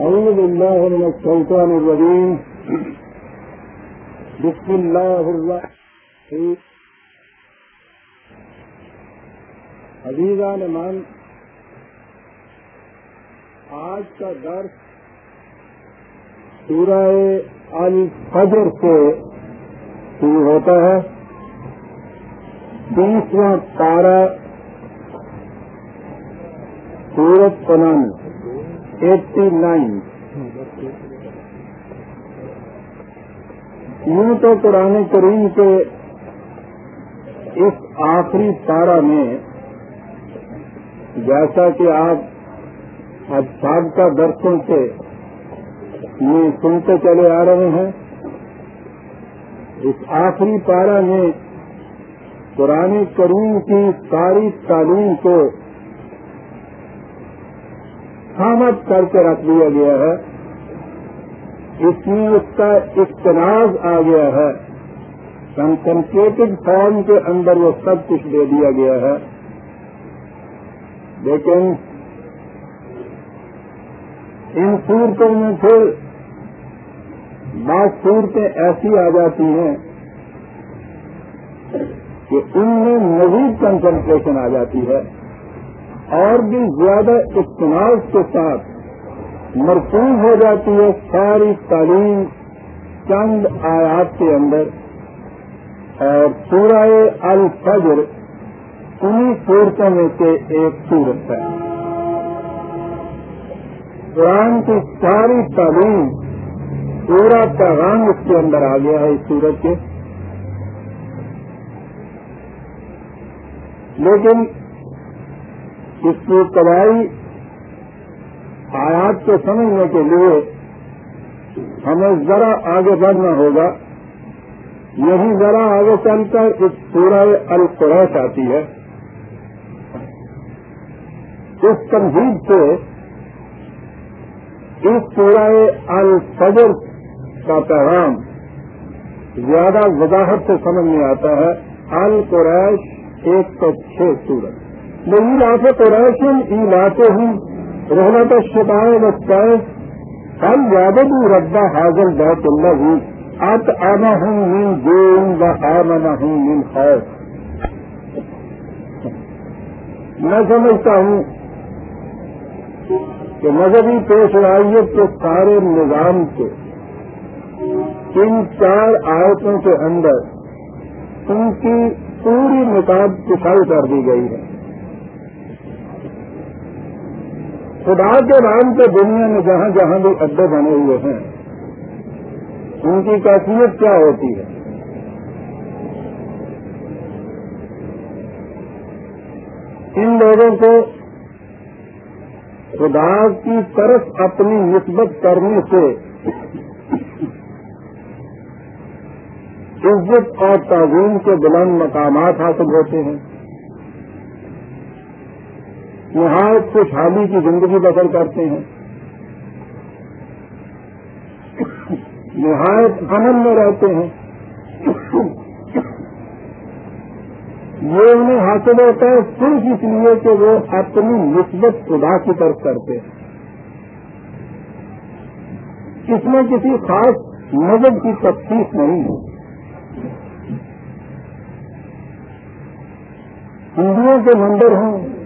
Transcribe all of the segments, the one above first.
أعوذ بالله من الشيطان الرجيم. بسم الله الرحمن الرحيم. عزیزان من، آج کا درس سورہ الفجر سے شروع ہوتا ہے۔ تیسواں تارا سورت پنان ایٹی نائن یوں تو قرآن کریم کے اس آخری تارا میں جیسا کہ آپ اب سابقہ درسوں سے یہ سنتے چلے آ رہے ہیں، اس آخری پارا میں قرآن کریم کی ساری تعلیم کو خامد کر کے رکھ دیا گیا ہے۔ اس میں اس کا اختلاف آ گیا ہے۔ کنسنٹریٹڈ فارم کے اندر وہ سب کچھ دے دیا گیا ہے۔ لیکن ان صورتوں میں پھر بعض صورتیں ایسی آ جاتی ہیں کہ ان میں مزید کنسنٹریشن آ جاتی ہے۔ اور بھی زیادہ اجتماع کے ساتھ مرکوز ہو جاتی ہے ساری تعلیم چند آیات کے اندر اور سورہ الفجر انہیں صورتوں میں سے ایک صورت ہے۔ قرآن کی ساری تعلیم پورا پیغام اس کے اندر آ گیا ہے اس سورت کے۔ لیکن اس کی کبائی آیات کو سمجھنے کے لیے ہمیں ذرا آگے بڑھنا ہوگا۔ یہی ذرا آگے چل کر ایک سورہ القریش آتی ہے۔ اس تنظیم سے اس سورہ الفجر کا پیغام زیادہ وضاحت سے سمجھ میں آتا ہے۔ القریش ایک سو چھ سورت نہیں لاتے قریشن ای لاتے ہوں رحمت شبائے وقائے ہم یادب ربا حاضر بہت اللہ ہوں ات آنا ہوں من دین و آمنا ہوں من خوف میں سمجھتا ہوں کہ مذہبی پیشوائیت کے سارے نظام کے ان چار آیتوں کے اندر ان کی پوری نکاب کسائی کر دی گئی ہے۔ خدا کے نام پہ دنیا میں جہاں جہاں بھی اڈے بنے ہوئے ہیں، ان کی کیفیت کیا ہوتی ہے؟ ان لوگوں کو خدا کی طرف اپنی نسبت کرنے سے عزت اور تعظیم کے بلند مقامات حاصل ہوتے ہیں۔ نہایت خوشحالی کی زندگی بسر کرتے ہیں۔ نہایت امن میں رہتے ہیں۔ یہ انہیں حاصل ہوتا ہے صرف اس لیے کہ وہ اپنی نسبت خدا کی طرف کرتے ہیں۔ اس میں کسی خاص مذہب کی تفتیش نہیں ہے۔ ہندوؤں کے مندر ہوں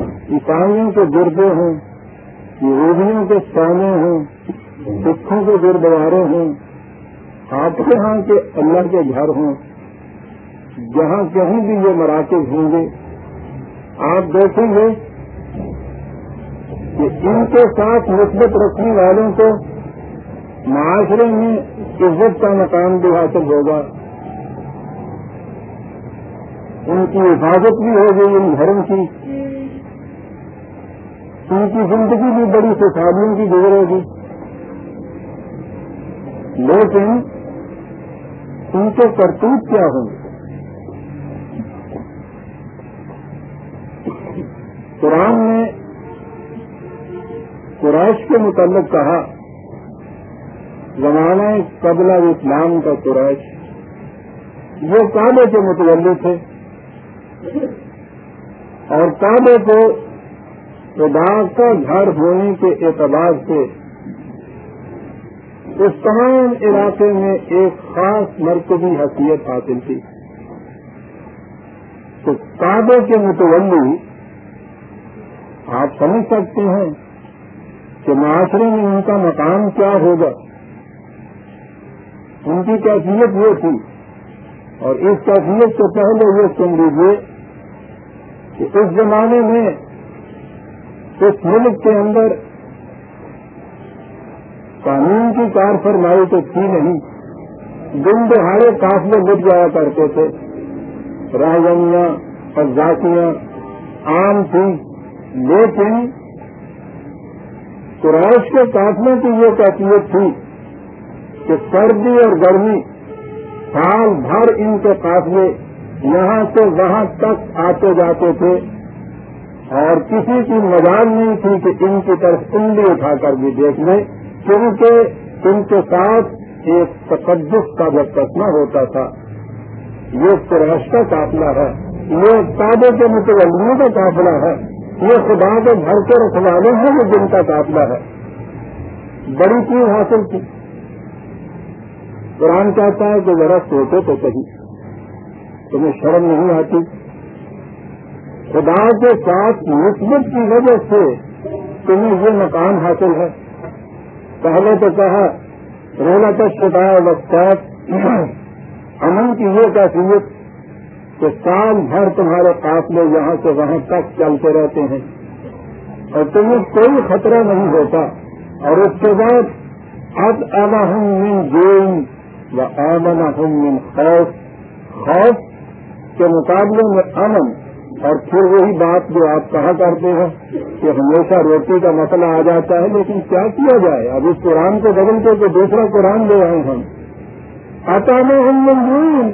عیسائیوں کے گردے ہوں یہودیوں کے سونے ہوں سکھوں کے گردوارے ہوں آپ کے ہاں کے اللہ کے گھر ہوں، جہاں کہیں بھی یہ مراکز ہوں گے۔ آپ دیکھیں گے کہ ان کے ساتھ نسبت رکھنے والوں کو معاشرے میں عزت کا مقام بھی حاصل ہوگا۔ ان کی حفاظت بھی ہوگی، ان گھروں کی ان کی زندگی بھی بڑی خوشحالیوں کی گزرے گی۔ لیکن ان کے کرتوت کیا ہوں؟ گے قرآن نے قریش کے متعلق کہا، زمانہ قبل اسلام کا قریش، وہ کعبے کے متعلق تھے اور کعبے کو خدا کا گھر ہونے کے اعتبار سے اس تمام علاقے میں ایک خاص مرکزی حیثیت حاصل کی۔ تو کعبے کے متولی آپ سمجھ سکتے ہیں کہ معاشرے میں ان کا مقام کیا ہوگا۔ ان کی کیفیت یہ تھی اور اس کیفیت سے پہلے یہ سن لیجیے کہ اس زمانے میں اس ملک کے اندر قانون کی کار فرمائی تو تھی نہیں۔ دن دہاڑے قافلے لٹ جایا کرتے تھے۔ راہگنیاں اور ذاتیاں عام تھی لیکن قرائش کے قافلوں کی یہ کیفیت تھی کہ سردی اور گرمی سال بھر ان کے قافلے یہاں سے وہاں تک آتے جاتے تھے۔ اور کسی کی مجال نہیں تھی کہ ان کی طرف انگلی اٹھا کر بھی دیکھ لیں کیونکہ ان کے ساتھ ایک تقدس کا جب کسنا ہوتا تھا۔ یہ قریش کا قافلہ ہے، یہ تابے کے متولیوں کا قافلہ ہے، یہ خدا کے گھر کے رکھوانے ہیں جو جن کا قافلہ ہے۔ بڑی چیز حاصل کی۔ قرآن کہتا ہے کہ ذرا سوچو تو صحیح۔ تمہیں شرم نہیں آتی؟ خدا کے ساتھ مثبت کی وجہ سے تمہیں یہ مقام حاصل ہے۔ پہلے تو کہا رونا تک شدہ وقت امن کی یہ کیفیت کہ سال بھر تمہارے قافلے یہاں سے وہاں تک چلتے رہتے ہیں۔ اور تمہیں کوئی خطرہ نہیں ہوتا۔ اور اس کے بعد اب آنا ہوں من جین و آمنا ہوں من خوف۔ خوف کے مقابلے میں امن اور پھر وہی بات جو آپ کہا کرتے ہیں کہ ہمیشہ روٹی کا مسئلہ آ جاتا ہے، لیکن کیا کیا جائے؟ اب اس قرآن کو بدل کے تو دوسرا قرآن لے آئے ہم۔ آتا میں ہم منظور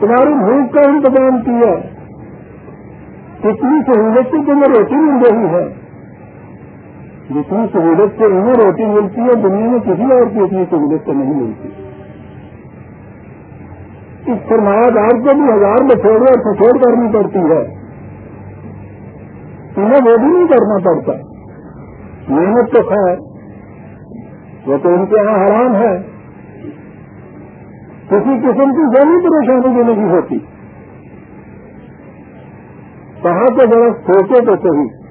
تمہاری بھوک کا انتظام کیا۔ اتنی سہولت سے تمہیں روٹی مل رہی ہے۔ جتنی سہولت سے انہیں روٹی ملتی ہے، دنیا میں کسی اور کی اتنی سہولت سے نہیں ملتی۔ اس سرمایہ دار کو بھی ہزار بچھوڑے اور پھسوڑ کرنی پڑتی ہے۔ انہیں وہ بھی نہیں کرنا پڑتا۔ محنت تو خیر، وہ تو ان کے یہاں حرام ہے۔ کسی قسم کی ذہنی پریشانی بھی نہیں ہوتی۔ کہاں تو ذرا سوچے تو صحیح۔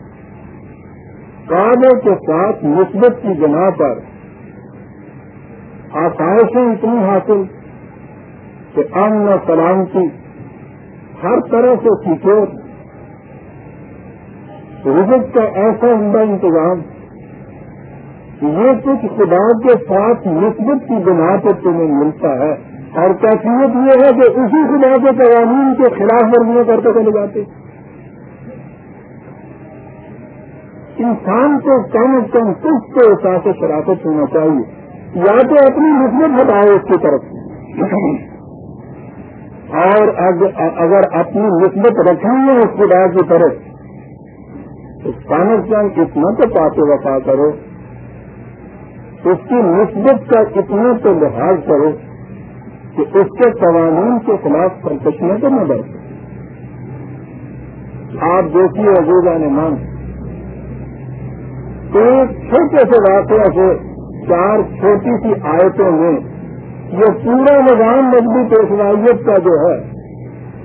کاموں کے ساتھ مثبت کی بنا پر آسائشیں اتنی حاصل کہ امن و سلامتی ہر طرح سے سیکھو۔ رزق کا ایسا عمدہ انتظام یہ کچھ خدا کے ساتھ مثبت کی بنا پر تمہیں ملتا ہے۔ اور کیفیت یہ ہے کہ اسی خدا کے قوانین کے خلاف ورزیاں کرتے چلے جاتے۔ انسان کو کم از کم کچھ تو احساس شرافت ہونا چاہیے، یا تو اپنی مثبت ہٹاؤ اس کی طرف۔ اور اگر اپنی نسبت رکھنی ہے اس خدا کی طرف، تو کانک جان اتنا تو پاتے وفا کرو؟ اس کی نسبت کا اتنا تو لحاظ کرو کہ اس کے قوانین کے خلاف سرکشنے کو نہ بڑھ آپ دیکھیے عزیزہ نے مان ایک چھوٹے سے واقعہ سے چار چھوٹی سی آیتوں میں یہ پورا نظام مضبوط پیشوائیت کا جو ہے،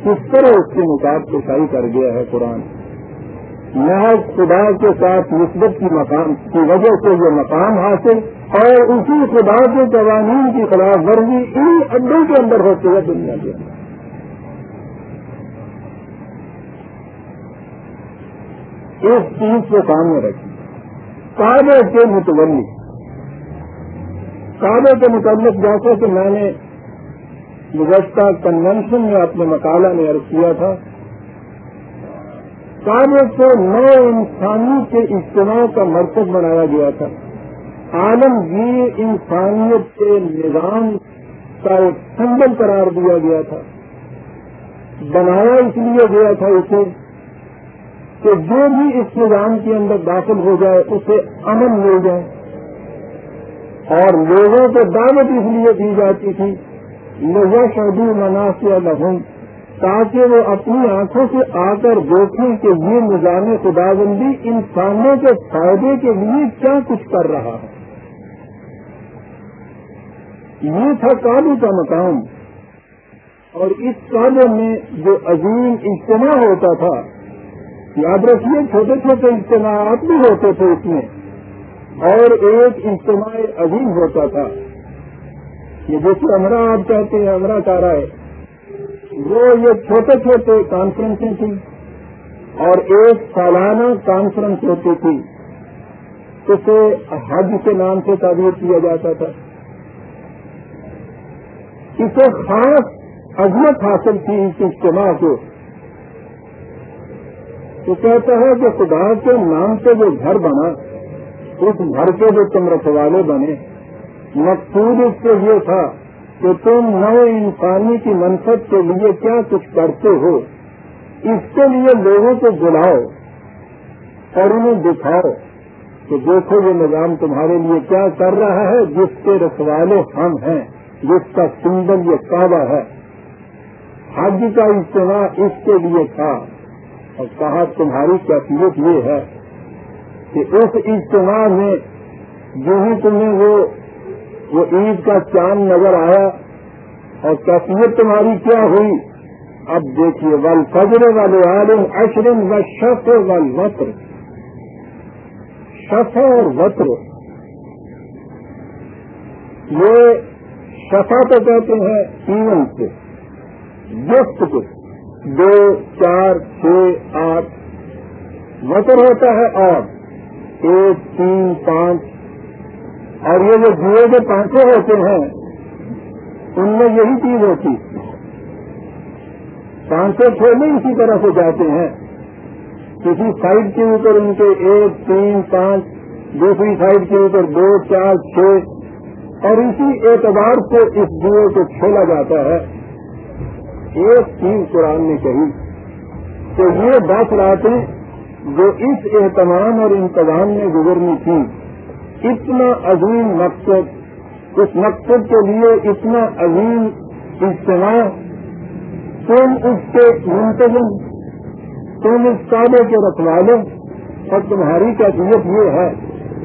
کس طرح اس کے مقاب کشائی کر گیا ہے قرآن؟ محض خدا کے ساتھ مثبت کی مقام، کی وجہ سے یہ مقام حاصل اور اسی خدا کے قوانین کی خلاف ورزی ان اڈوں کے اندر ہوتی ہے دنیا کے اندر۔ اس چیز کو سامنے رکھی کاغذ کے متولی کعبے کے متعلق جیسے کہ میں نے گزشتہ کنونشن میں اپنے مقالہ میں عرض کیا تھا، کعبے کو نئے انسانی کے اجتماع کا مرکز بنایا گیا تھا۔ عالمگیر انسانیت کے نظام کا ایک سنگل قرار دیا گیا تھا۔ بنایا اس لیے گیا تھا اسے کہ جو بھی اس نظام کے اندر داخل ہو جائے، اسے امن مل جائے۔ اور لوگوں کو دعوت اس لیے دی جاتی تھی لوگ شدید مناسب لہم تاکہ وہ اپنی آنکھوں سے آ کر دیکھیں کہ یہ نظام خدا بندی انسانوں کے فائدے کے لیے کیا کچھ کر رہا ہے۔ یہ تھا کابو کا مقام۔ اور اس کابو میں جو عظیم اجتماع ہوتا تھا، یاد رکھیے چھوٹے چھوٹے اجتماعات بھی ہوتے تھے اس میں۔ اور ایک اجتماع عظیم ہوتا تھا یہ جیسے ہمرا آپ کہتے ہیں ہمرا کارا ہے۔ وہ یہ چھوٹے چھوٹے کانفرنسیں تھیں اور ایک سالانہ کانفرنس ہوتی تھی۔ اسے حج کے نام سے تعبیر کیا جاتا تھا۔ اسے خاص عظمت حاصل تھی اس اجتماع کو۔ تو کہتا ہے کہ خدا کے نام سے جو گھر بنا اس گھر کے جو تم رکھوالے بنے، مقصود اس سے یہ تھا کہ تم نئے انسانی کی منفت کے لیے کیا کچھ کرتے ہو، اس کے لیے لوگوں کو بلاؤ اور انہیں دکھاؤ کہ دیکھو یہ نظام تمہارے لیے کیا کر رہا ہے، جس کے رکھوالے ہم ہیں، جس کا سمبل یہ کعبہ ہے۔ حج کا اجتماع اس کے لیے تھا اور کہا تمہاری کیفیت یہ ہے کہ اس اجتماع میں جو ہی تمہیں وہ وہ عید کا چاند نظر آیا اور کیفیت تمہاری کیا ہوئی، اب دیکھیے ول فجر والے عالم اشرم و شف و وطر شف اور وطر یہ شفا تو کہتے ہیں ایون سے، گفت کو دو، چار، چھ، آٹھ۔ وطر ہوتا ہے اور۔ ایک، تین، پانچ۔ اور یہ جو جوئے کے پانچوں ہوتے ہیں، ان میں یہی چیز ہوتی۔ پانچ سو چھ اسی طرح سے جاتے ہیں۔ کسی سائڈ کے اوپر ان کے ایک، تین، پانچ، دوسری سائڈ کے اوپر دو، چار، چھ۔ اور اسی اعتبار سے اس جوئے کو کھیلا جاتا ہے۔ ایک چیز قرآن نے کہی تو یہ دس راتیں جو اس اہتمام اور انتظام میں گزرنی تھی، اتنا عظیم مقصد، اس مقصد کے لیے اتنا عظیم اجتماع۔ تم اس کے منتظم، تم اس کعبے کے رکھوالے، اور تمہاری کیفیت یہ ہے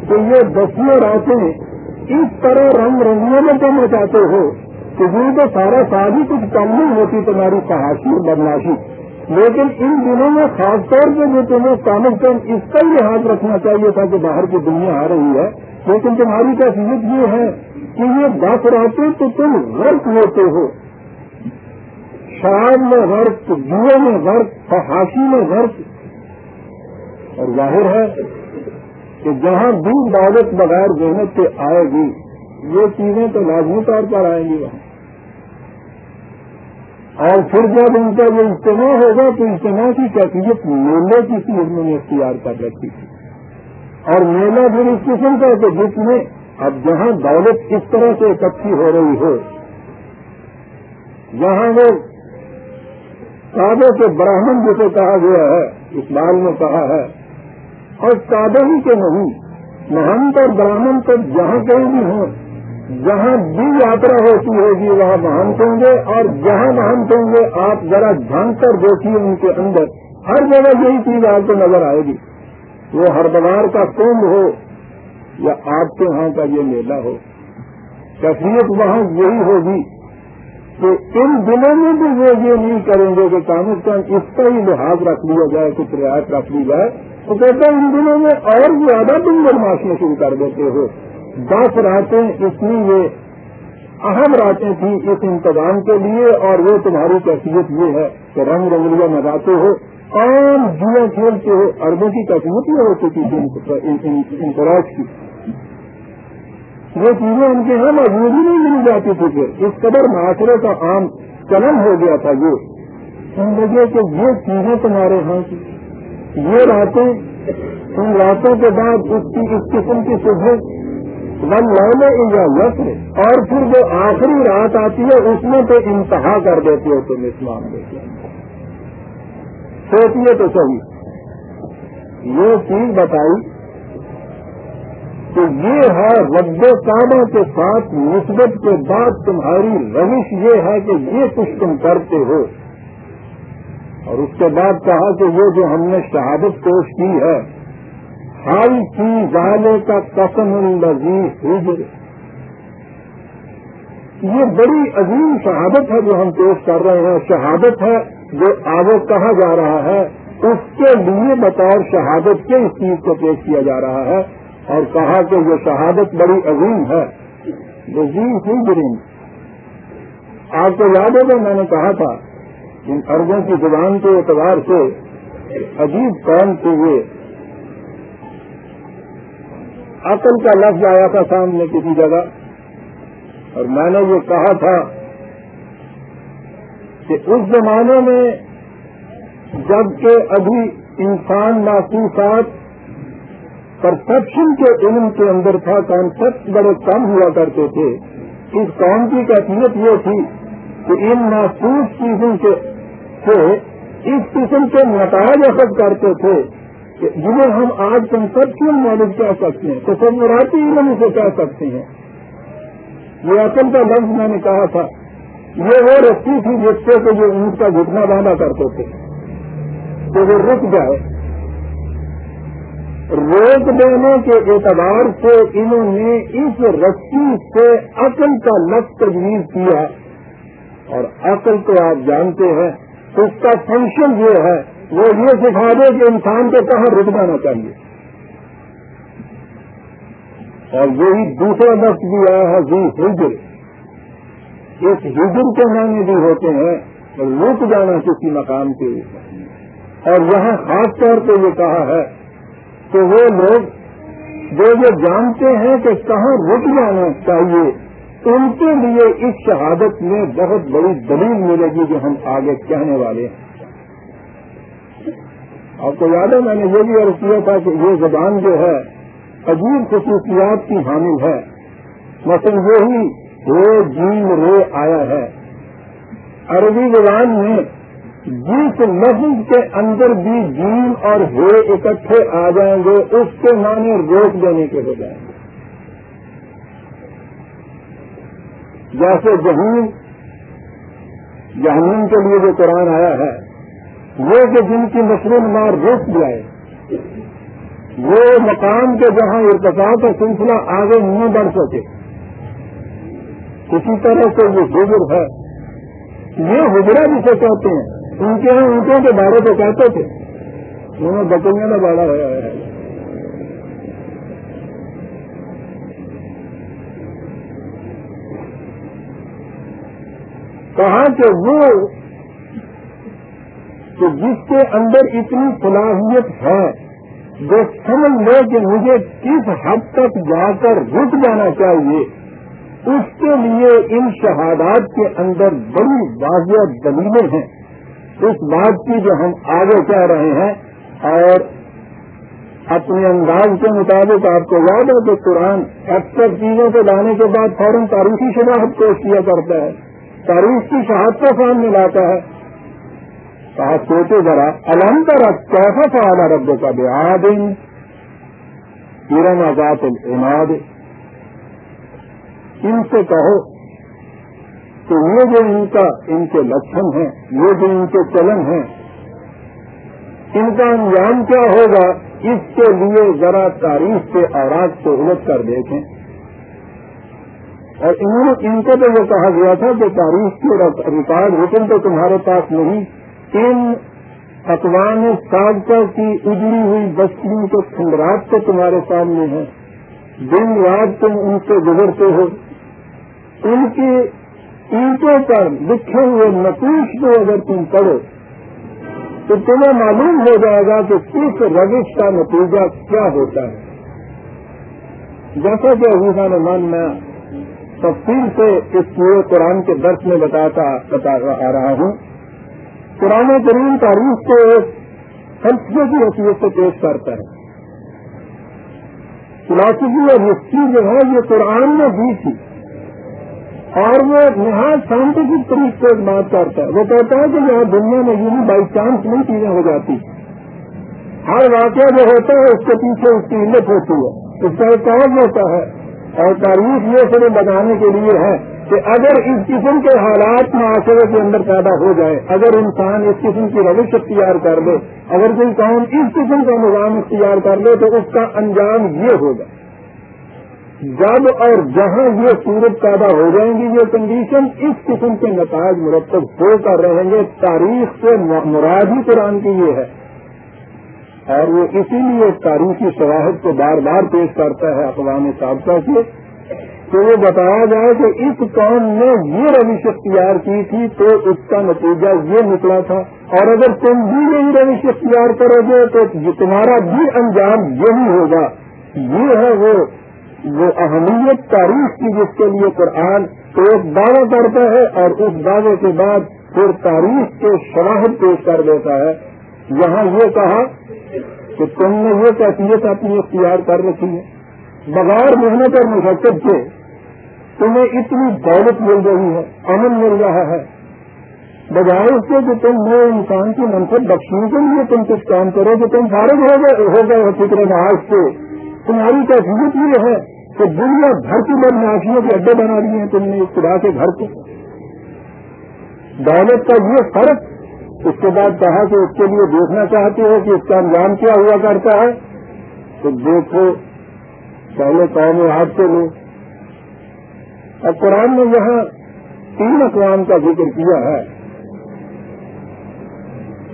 کہ یہ دسیاں راتیں اس طرح رنگ رنگیوں میں تم مچاتے ہو کہ جن کو سارا سال ہی کچھ کم نہیں ہوتی تمہاری فحاشی اور بدماشی۔ لیکن ان دنوں میں خاص طور پہ جو تمہیں کم از کم اس کا ہی لحاظ رکھنا چاہیے تھا کہ باہر کی دنیا آ رہی ہے۔ لیکن تمہاری کیفیت یہ ہے کہ یہ دس رہتے تو تم غرق ہوتے ہو۔ شراب میں غرق جوئے میں غرق، فحاشی میں غرق۔ اور ظاہر ہے کہ جہاں دور دولت بغیر محنت سے آئے گی، یہ چیزیں تو لازمی طور پر آئیں گی۔ وہاں اور پھر جب ان کا یہ اجتماع ہوگا تو اجتماع کی کیفیت میلے کی سی انہوں نے اختیار کر رکھی تھی۔ اور میلہ پھر اس قسم کا کہ جس میں اب جہاں دولت کس طرح سے اکٹھی ہو رہی ہو، جہاں وہ کعبے کے براہمن جسے کہا گیا ہے اقبال نے کہا ہے، اور کعبے ہی کے نہیں مہنت اور براہمن تو جہاں کہیں بھی ہوں جہاں بھی یاترا ہوتی ہوگی وہاں مہنت گے اور جہاں مہنت گے آپ ذرا جھانک کر دیکھیے ان کے اندر۔ ہر جگہ یہی چیز آپ کو نظر آئے گی۔ وہ ہردوار کا کمبھ ہو یا آپ کے ہاں کا یہ میلہ ہو۔ کیفیت وہاں یہی ہوگی کہ ان دنوں میں بھی وہ یہ نہیں کریں گے کہ کام از کم اس کا ہی لحاظ رکھ لیا جائے، کچھ رعایت رکھ لی جائے۔ تو کہتے ہیں ان دنوں میں اور زیادہ تم بدماشیاں شروع کر دیتے ہو۔ دس راتیں اتنی یہ اہم راتیں تھیں اس انتظام کے لیے اور وہ تمہاری کیفیت یہ ہے کہ رنگ رنگلیاں لگاتے ہو، عام جوا کھیلتے ہو اربوں کی کیفیت یہ ہو چکی تھی انتراج کی۔ وہ چیزیں ان کے یہاں موجود ہی نہیں مل جاتی تھی پھر۔ اس قدر معاشرے کا عام قلم ہو گیا تھا یہ۔ ان لگے کہ یہ چیزیں تمہارے ہاں کی یہ راتیں، ان راتوں کے بعد اس کی، اس قسم کی صبح ون لونے یا وقت اور پھر جو آخری رات آتی ہے، اس میں تو انتہا کر دیتے ہو تم اس معاملے کے سوچیے تو صحیح۔ یہ چیز بتائی کہ یہ ہے رب کاموں کے ساتھ مثبت کے بعد تمہاری روش یہ ہے کہ یہ کچھ تم کرتے ہو۔ اور اس کے بعد کہا کہ یہ جو ہم نے شہادت پیش کی ہے ہر چیز والے کا قسم الزی ہجر یہ بڑی عظیم شہادت ہے جو ہم پیش کر رہے ہیں۔ شہادت ہے جو آگے کہا جا رہا ہے۔ اس کے لیے بطور شہادت کے اس چیز کو پیش کیا جا رہا ہے۔ اور کہا کہ یہ شہادت بڑی عظیم ہے۔ عظیم گرین آپ کو یاد ہوگا میں نے کہا تھا ان اربوں کی زبان کے اعتبار سے عجیب قوم کے لیے عقل کا لفظ آیا تھا سامنے کسی جگہ اور میں نے یہ کہا تھا کہ اس زمانے میں جبکہ ابھی انسان محسوسات پرسپشن کے علم کے اندر تھا کانسیپٹ بڑے کم ہوا کرتے تھے۔ اس قوم کی کیفیت یہ تھی کہ ان محسوس چیزوں سے اس قسم کے نتائج اخذ کرتے تھے۔ جنہیں ہم آج کنسپشنل نالج کہہ سکتے ہیں؟ تصوراتی علم اسے کہہ سکتے ہیں۔ یہ اصل کا لفظ میں نے کہا تھا۔ یہ وہ رسی تھی جس سے کہ جو اونٹ کا گھٹنا باندھا کرتے تھے۔ تو وہ رک جائے۔ روک دینے کے اعتبار سے انہوں نے اس رسی سے عقل کا لفظ تجویز کیا۔ اور عقل تو آپ جانتے ہیں، اس کا فنکشن جو ہے وہ یہ سکھا دے کہ انسان کو کہاں رک جانا چاہیے۔ اور یہی دوسرا وقت بھی آیا ہے جی ہجر اس ہجر کے معنی بھی ہوتے ہیں رک جانا کسی مقام کے اور یہاں خاص طور پہ یہ کہا ہے کہ وہ لوگ جو یہ جانتے ہیں کہ کہاں رک جانا چاہیے، ان کے لیے اس شہادت میں بہت بڑی دلیل ملے گی جو ہم آگے کہنے والے ہیں۔ آپ کو یاد ہے میں نے یہ بھی عرض کیا تھا کہ یہ زبان جو ہے، عجیب خصوصیات کی حامل ہے۔ مثلا وہی رو جیم رو آیا ہے۔ عربی زبان میں جس لفظ کے اندر بھی جیم اور ہو اکٹھے آ جائیں گے، اس کے معنی روک دینے کے ہو جائیں گے۔ جیسے جہین جہنیم کے لیے جو قرآن آیا ہے وہ کہ جن کی مشروم مار روک جائے، وہ مقام کے جہاں ارتقا کا سلسلہ آگے نہیں بڑھ سکے۔ اسی طرح سے یہ حجر ہے، یہ حجرا جسے کہتے ہیں، ان کے یہاں اونٹوں کے بارے کو کہتے تھے۔ انہوں نے بچوں میں باڑا ہوا ہے۔ کہا کہ وہ کہ جس کے اندر اتنی صلاحیت ہے، جو سمجھ لے کہ مجھے کس حد تک جا کر رک جانا چاہیے، اس کے لیے ان شہادات کے اندر بڑی واضح دلیلیں ہیں۔ اس بات کی جو ہم آگے کہہ رہے ہیں، اور اپنے انداز کے مطابق آپ کو یاد ہے کہ قرآن اکثر چیزوں کو لانے کے بعد فوراً تاریخی شناخت پیش کیا کرتا ہے۔ تاریخ کی شہادت کا سامنے لاتا ہے کہا سوچے ذرا الحمد کیسا سوال رب کا بے آدم آزاد العماد ان سے کہو کہ یہ جو ان کا، ان کے لکھن ہیں، یہ جو ان کے چلن ہیں، ان کا انجام کیا ہوگا؟ اس کے لیے ذرا تاریخ کے اوراق کو الٹ کر دیکھیں۔ اور انہوں نے ان کو تو یہ کہا گیا تھا کہ تاریخ کے ریکارڈ رکن تو تمہارے پاس نہیں۔ ان اقوام سابقہ کی اجڑی ہوئی بستیوں کے کھنڈرات تو تمہارے سامنے ہیں۔ دن رات تم ان سے گزرتے ہو۔ ان کی اینٹوں پر لکھے ہوئے نتیش کو اگر تم پڑھو، تو تمہیں معلوم ہو جائے گا کہ کس روش کا نتیجہ کیا ہوتا ہے۔ جیسا کہ نے من میں تفصیل سے اس پورے قرآن کے درس میں بتاتا بتا رہا ہوں۔ قرآن کریم تاریخ کو ایک فلسفے کی حیثیت سے پیش کرتا ہے۔ فلاسفی اور ہسٹری جو ہے، یہ قرآن میں دی تھی۔ اور وہ نہایت سائنٹیفک طریقے سے بات کرتا ہے۔ وہ کہتا ہے کہ یہاں دنیا میں یوں بائی چانس نہیں چیزیں ہو جاتی ہر واقعہ جو ہوتا ہے، اس کے پیچھے اس کی علت ہوتی ہے۔ اس کا ایک کام ہوتا ہے۔ اور تاریخ یہ صرف بتانے کے لیے ہے۔ کہ اگر اس قسم کے حالات معاشرے کے اندر پیدا ہو جائے، اگر انسان اس قسم کی روش اختیار کر لے، اگر کوئی قوم اس قسم کا نظام اختیار کر لے، تو اس کا انجام یہ ہوگا۔ جب اور جہاں یہ صورت پیدا ہو جائیں گی، یہ کنڈیشن اس قسم کے نتائج مرتب ہو کر رہیں گے۔ تاریخ سے مراد ہی قرآن کی یہ ہے۔ اور وہ اسی لیے تاریخی شواہد کو بار بار پیش کرتا ہے اقوام سابقہ سے کہ وہ بتایا جائے کہ اس قوم نے یہ روش اختیار کی تھی تو اس کا نتیجہ یہ نکلا تھا۔ اور اگر تم بھی یہی روش اختیار کرو گے تو تمہارا بھی انجام یہی ہوگا۔ یہ ہے وہ وہ اہمیت تاریخ کی جس کے لیے قرآن ایک دعوی کرتا ہے اور اس دعوے کے بعد پھر تاریخ کے شواہد پیش کر دیتا ہے۔ یہاں یہ کہا کہ تم نے یہ کیفیت اپنی اختیار کر رکھی ہے۔ بغیر محنت اور مشقت کے تمہیں اتنی دولت مل رہی ہے، امن مل رہا ہے۔ بجائے اس سے کہ تم نئے انسان کی منفرد بخشنے کے لیے تم کچھ کام کرو کہ تم فارغ ہو گئے ہو گئے فکر نواز سے۔ تمہاری کیفیت یہ ہے کہ دنیا بھر کی بدماشیوں کے اڈے بنا دیے ہیں تم نے اس خدا کے گھر کو۔ دولت کا یہ فرق اس کے بعد کہا کہ اس کے لیے دیکھنا چاہتے ہو کہ اس کا انجام کیا ہوا کرتا ہے۔ تو دیکھو، پہلے قوم ہاتھ سے لو اور قرآن نے یہاں تین اقوام کا ذکر کیا ہے۔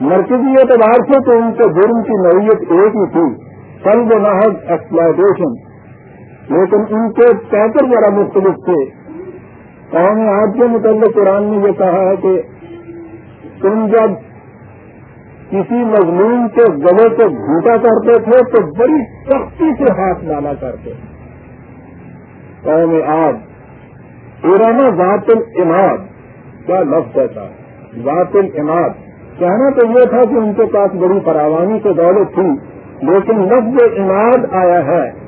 مرکزی اعتبار سے تو ان کے جرم کی نوعیت ایک ہی تھی سلب محض ایکسپلائٹیشن لیکن ان کے پیکر ذرا مختلف تھے۔ قوم آج کے متعلق قرآن نے یہ کہا ہے کہ تم جب کسی مضمون کے گلے کو گھوٹا کرتے تھے تو بڑی سختی سے ہاتھ ڈالا کرتے۔ قوم آج ایرانا ذات العماد کیا لفظ ہے؟ ذات العماد کہنا تو یہ تھا کہ ان کے پاس بڑی فراوانی سے دولت تھی، لیکن لفظ اماد آیا ہے۔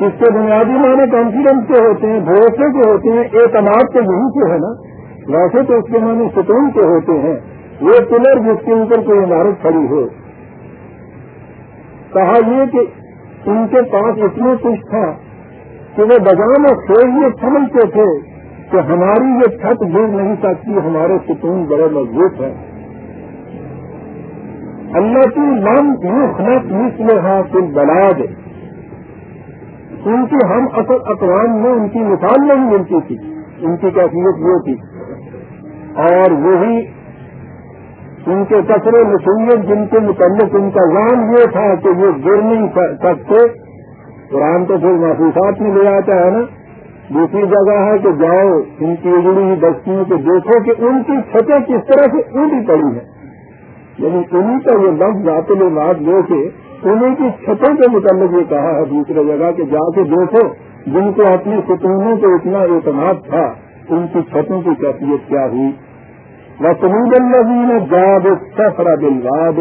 اس کے بنیادی معنی کانفیڈنس کے ہوتے ہیں، بھروسے کے ہوتے ہیں، اعتماد تو یہیں سے ہے نا۔ ویسے تو اس کے معنی ستون کے ہوتے ہیں۔ وہ پلر جس کے اوپر کوئی عمارت کھڑی ہو۔ کہا یہ کہ ان کے پاس اتنے کچھ تھا کہ وہ بجان اور سوچ یہ سمجھتے تھے۔ کہ ہماری یہ چھت گر نہیں سکتی، ہمارے ستون بڑے مضبوط ہیں۔ اللہ کی من خلط مسل ہاں پھر بنا دے۔ ان کی ہم اصل اقوام میں ان کی مثال نہیں ملتی تھی، ان کی کیفیت وہ تھی۔ اور وہی ان کے کثرے نصیت جن کے متعلق ان کا نام یہ تھا کہ وہ گر نہیں سکتے، قرآن تو پھر محسوسات میں لے آتا ہے نا۔ دوسری جگہ ہے کہ جاؤ ان کی اجڑی ہوئی بستیوں کو دیکھو کہ ان کی چھتیں کس طرح سے اونٹی پڑی ہیں۔ یعنی انہیں کا یہ لفظ ذات بات دو کے انہیں کی چھتوں کے متعلق یہ کہا ہے۔ دوسری جگہ کہ جا کے دیکھو، جن کو اپنی ستونوں کو اتنا اعتماد تھا، ان کی چھتوں کی کیفیت کیا ہوئی؟ وہ سمود الزین جاب سفرا دلواد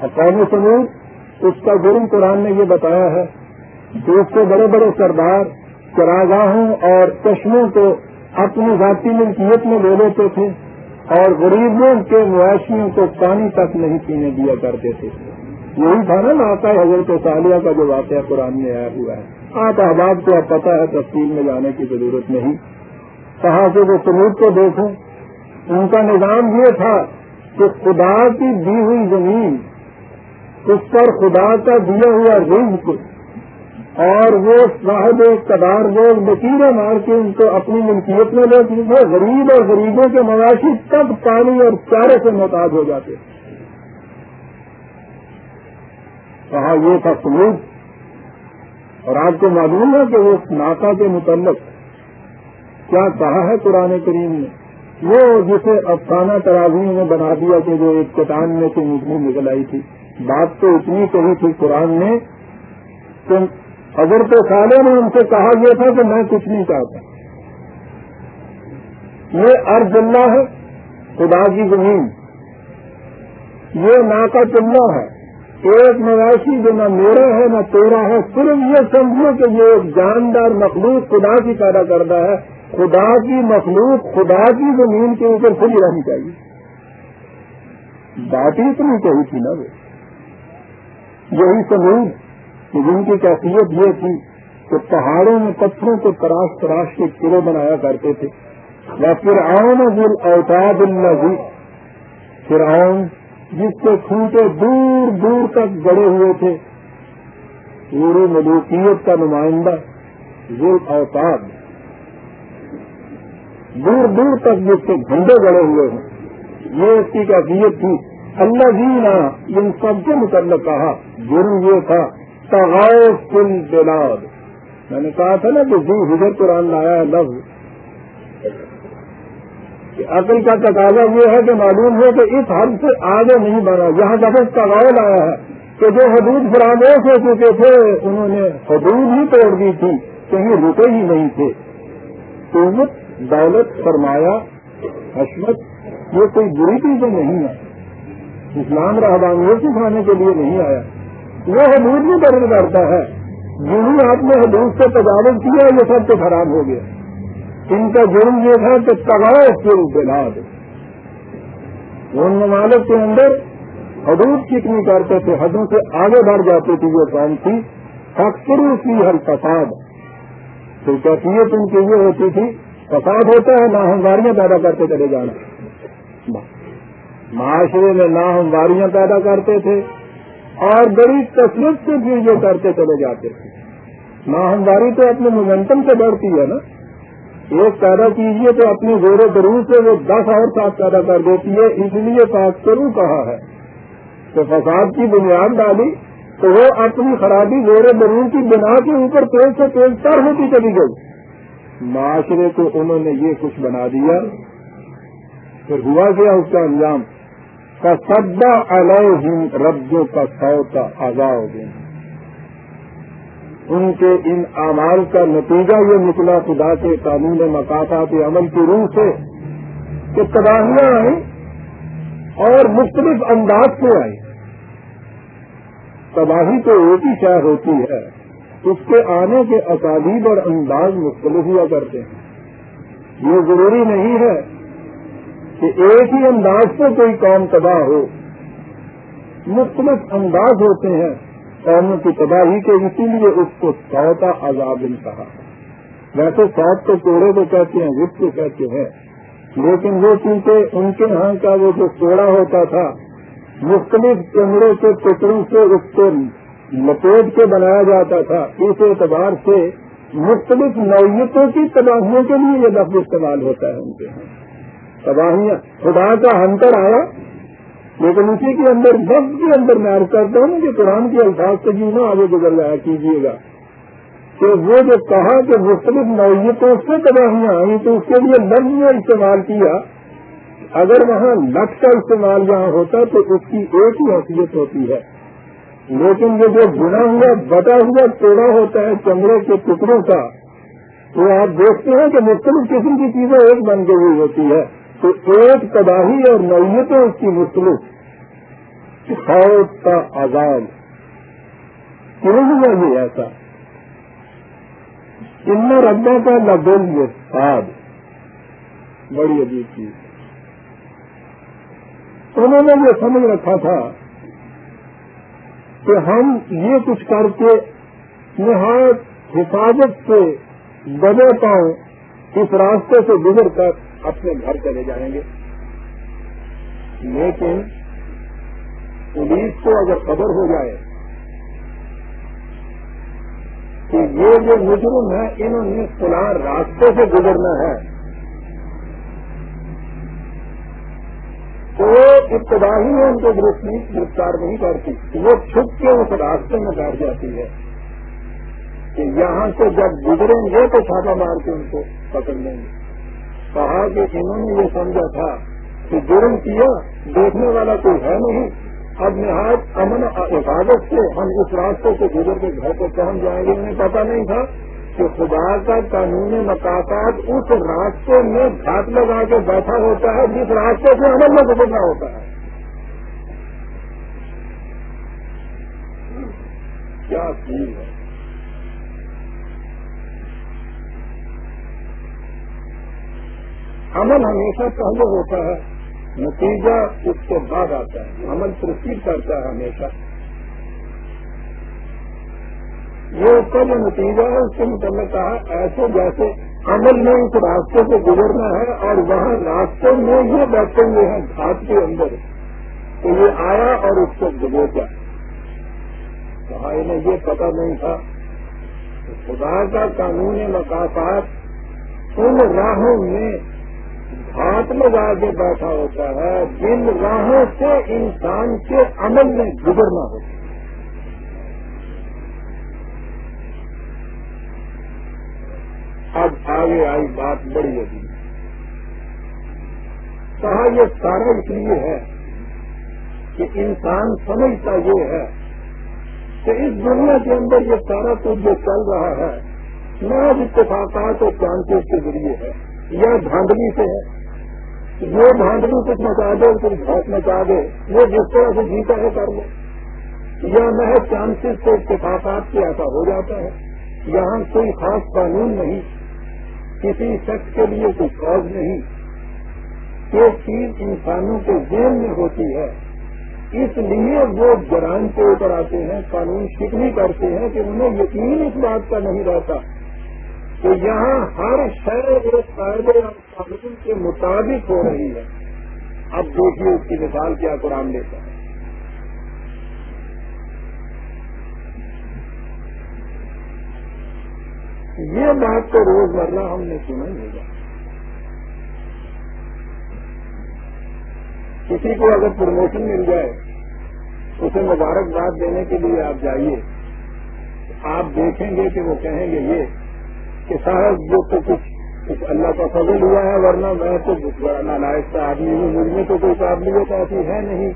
قوم سمود اس کا جرم قرآن نے یہ بتایا ہے۔ کہ اس کے بڑے بڑے سردار چراگاہوں اور چشموں کو اپنی ذاتی ملکیت میں لے لیتے تھے اور غریبوں کے مویشیوں کو پانی تک نہیں پینے دیا کرتے تھے۔ یہی تھا نا آتا ہے حضرت سالیہ کا جو واقعہ قرآن میں آیا ہوا ہے۔ آپ احباب کو اب پتا ہے تفصیل میں جانے کی ضرورت نہیں۔ کہا کہ وہ سمود کو دیکھو ان کا نظام یہ تھا کہ خدا کی دی ہوئی زمین، اس پر خدا کا دیا ہوا رزق اور وہ صاحب قدار لوگ بکیرے مار کے، ان کو اپنی ملکیت میں لے وہ غریب اور غریبوں کے مواشی تب پانی اور چارے سے محتاج ہو جاتے کہا یہ تھا سلوک اور آپ کو معلوم ہے کہ وہ ناکا کے متعلق کیا کہا ہے قرآن کریم نے؟ وہ جسے افسانہ تراویح میں بنا دیا کہ جو ایک چٹان میں سے نکلی، نکل آئی تھی۔ بات تو اتنی کہی تھی قرآن نے کہ اگر تو سالے میں ان سے کہا گیا تھا کہ میں کچھ نہیں چاہتا۔ یہ ارض اللہ ہے، خدا کی زمین۔ یہ ناکا چلنا ہے۔ ایک مویشی جو نہ میرا ہے، نہ تیرا ہے، صرف یہ سمجھو کہ یہ ایک جاندار مخلوق خدا کی پیدا کرتا ہے۔ خدا کی مخلوق خدا کی زمین کے اوپر کھلی رہنی چاہیے۔ بات ہی اتنی کہی تھی نا وہ۔ یہی سمود کہ جن کی کیفیت یہ تھی کہ پہاڑوں میں پتھروں کو تراش تراش کے قلعے بنایا کرتے تھے۔ یا پھر آؤں دل اوتاد اللہ فرعون جس کے کھوٹے دور دور تک گڑے ہوئے تھے۔ پورے ملوکیت کا نمائندہ ذل اوتاد دور دور تک جس کے جھنڈے گڑے ہوئے ہیں۔ یہ اس کی کیفیت تھی۔ اللہ جی نے ان سب کے متعلق کہا، جرم یہ تھا فل بلاد۔ میں نے کہا تھا نا کہ جی حضر قرآن لایا ہے لفظ۔ کہ عقل کا تقاضا یہ ہے کہ معلوم ہو کہ اس حد سے آگے نہیں بنا یہاں لفظ تغاؤ لایا ہے کہ جو حدود فراموش ہو چکے تھے، انہوں نے حدود ہی توڑ دی تھی کہیں رکے ہی نہیں تھے۔ قوت دولت سرمایہ حسمت یہ کوئی بری چیزیں نہیں ہے۔ اسلام رحبانیت سکھانے کے لیے نہیں آیا۔ وہ حدود میں درد کرتا ہے۔ جنہیں آپ نے حدود سے تجاوز کیا، یہ سب تو خراب ہو گیا۔ ان کا جرم یہ تھا کہ تباہ پھر بلا دے ان ممالک کے اندر حدود کتنی کرتے تھے، حدوں سے آگے بڑھ جاتی تھی یہ قوم تھی۔ اکثر کی ہر فساد۔ تو کیفیت ان کی یہ ہوتی تھی۔ فساد ہوتا ہے، ناہمواریاں پیدا کرتے چلے جانا۔ معاشرے میں ناہمواریاں پیدا کرتے تھے۔ اور بڑی کثرت سے بھی یہ کرتے چلے جاتے تھے ناہمواری تو اپنے مومنٹم سے بڑھتی ہے نا۔ ایک پیدا کیجیے تو اپنی زور و درو سے وہ دس اور ساتھ پیدا کر دیتی ہے۔ اس لیے پاس کروں کہا ہے تو فساد کی بنیاد ڈالی تو وہ اپنی خرابی زور درون کی بنا کے اوپر تیز سے تیز تر ہوتی چلی گئی۔ معاشرے کو انہوں نے یہ کچھ بنا دیا۔ پھر ہوا گیا اس کا انجام؟ سدا علیہم ربوں کا سوتا آزاد ان کے ان اعمال کا نتیجہ یہ نکلا خدا کے قانون مقاصد عمل کی روح سے کہ تباہیاں آئیں اور مختلف انداز سے آئی تباہی تو ایک ہی شہ ہوتی ہے، اس کے آنے کے اسالیب اور انداز مختلف ہوا کرتے ہیں۔ یہ ضروری نہیں ہے کہ ایک ہی انداز سے کوئی کام تباہ ہو۔ مختلف انداز ہوتے ہیں۔ قوموں کی تباہی کے اسی لیے اس کو سوتا عذاب کہا۔ ویسے سوت تو کوڑے کو کہتے ہیں وقت کو کہتے ہیں۔ لیکن وہ چونکہ ان کے یہاں کا وہ جو کوڑا ہوتا تھا، مختلف چمڑے کے ٹکڑوں سے اس کو لپیٹ کے بنایا جاتا تھا۔ اس اعتبار سے مختلف نوعیتوں کی تباہیوں کے لیے یہ لفظ استعمال ہوتا ہے ان کے یہاں تباہیاں۔ خدا کا ہنتر آیا۔ لیکن اسی کے اندر وقت کے اندر میں عرض کرتا ہوں کہ قرآن کے الفاظ سے جینا آگے گزر جایا کیجیے گا۔ کہ وہ جو کہا کہ مختلف نوعیتوں سے تباہیاں آئیں تو اس کے لیے لفظ میں استعمال کیا۔ اگر وہاں لفظ کا استعمال جہاں ہوتا تو اس کی ایک ہی حیثیت ہوتی ہے۔ لیکن یہ جو بنا ہوا، بٹا ہوا توڑا ہوتا ہے چمڑے کے ٹکڑوں کا، تو آپ دیکھتے ہیں کہ مختلف قسم کی چیزیں ایک بن کے ہوئی ہوتی ہے۔ تو ایک تباہی اور نوعیتوں اس کی مختلف فوج کا آزاد کیوں ہوا یہ ایسا؟ ان میں ربا کا لبل یہ ساد بڑی عجیب چیز۔ انہوں نے یہ سمجھ رکھا تھا کہ ہم یہ کچھ کر کے نہایت حفاظت سے بنے پاؤں اس راستے سے گزر کر اپنے گھر چلے جائیں گے۔ لیکن پولیس کو اگر خبر ہو جائے کہ یہ جو مجرم ہے انہوں نے فلاں راستے سے گزرنا ہے، تو ابتدائی میں ان کو گرفتار نہیں کرتی، وہ چھپ کے اس راستے میں بیٹھ جاتی ہے کہ یہاں سے جب گزریں گے تو چھاپا مار کے ان کو پکڑ لیں گے۔ کہا کہ انہوں نے یہ سمجھا تھا کہ جرم کیا، دیکھنے والا کوئی ہے نہیں۔ اب نہایت امن حفاظت سے ہم اس راستے سے گزر کے گھر کو پہنچ جائیں گے۔ انہیں پتا نہیں تھا کہ خدا کا قانونی مقاصد اس راستے میں گھاٹ لگا کے بیٹھا ہوتا ہے، جس راستے سے عمل میں گزرنا ہوتا ہے۔ کیا چیز ہے۔ عمل ہمیشہ پہلے ہوتا ہے، نتیجہ اس کے بعد آتا ہے۔ عمل پروسیڈ کرتا ہے ہمیشہ۔ یہ اس کا جو نتیجہ ہے، اس کے متعلق کہا، ایسے جیسے عمل میں اس راستے سے گزرنا ہے اور وہاں راستے میں یہ بیٹھے ہوئے ہیں، گھاٹ کے اندر۔ تو یہ آیا اور اس کو گزر کہا، انہیں یہ پتا نہیں تھا۔ خدا کا قانون مقاصد ان راہوں میں ہاتھ لگا کے بیٹھا ہوتا ہے، جن راہوں سے انسان کے عمل میں گزرنا ہوتا ہے اب آگے آئی بات بڑی ہوگی کہا یہ سارا اس لیے ہے کہ انسان سمجھتا یہ ہے کہ اس دنیا کے اندر یہ سارا کچھ جو چل رہا ہے محض اتفاقات اور چانسز کے ذریعے ہے، یا دھاندلی سے ہے۔ وہ دھاندلی کچھ مچا دے کچھ بھوک مچا دے۔ وہ جس طرح سے جیتا ہے، کر لے یا محض چانسز سے اتفاقات سے ایسا ہو جاتا ہے۔ یہاں کوئی خاص قانون نہیں۔ کسی شخص کے لیے کوئی کاز نہیں۔ یہ چیز انسانوں کے ذہن میں ہوتی ہے۔ اس لیے وہ جرائم کے اوپر آتے ہیں، قانون شکنی کرتے ہیں کہ انہیں یقین اس بات کا نہیں رہتا۔ کہ یہاں ہر شہر ایک قاعدے اور قانون کے مطابق ہو رہی ہے۔ اب دیکھیے اس کی مثال کیا قرآن لیتا ہے۔ یہ بات تو روزمرہ ہم نے سنا ہی ہوگا کسی کو اگر پروموشن مل جائے، اسے مبارکباد دینے کے لیے آپ جائیے۔ آپ دیکھیں گے کہ وہ کہیں گے یہ۔ کہ صاحب جو تو کچھ کچھ اللہ کا فضل ہوا ہے، ورنہ میں تو بڑا نالائق کا آدمی ہوں، مجھ میں تو کوئی قابلیت ایسی ہے نہیں۔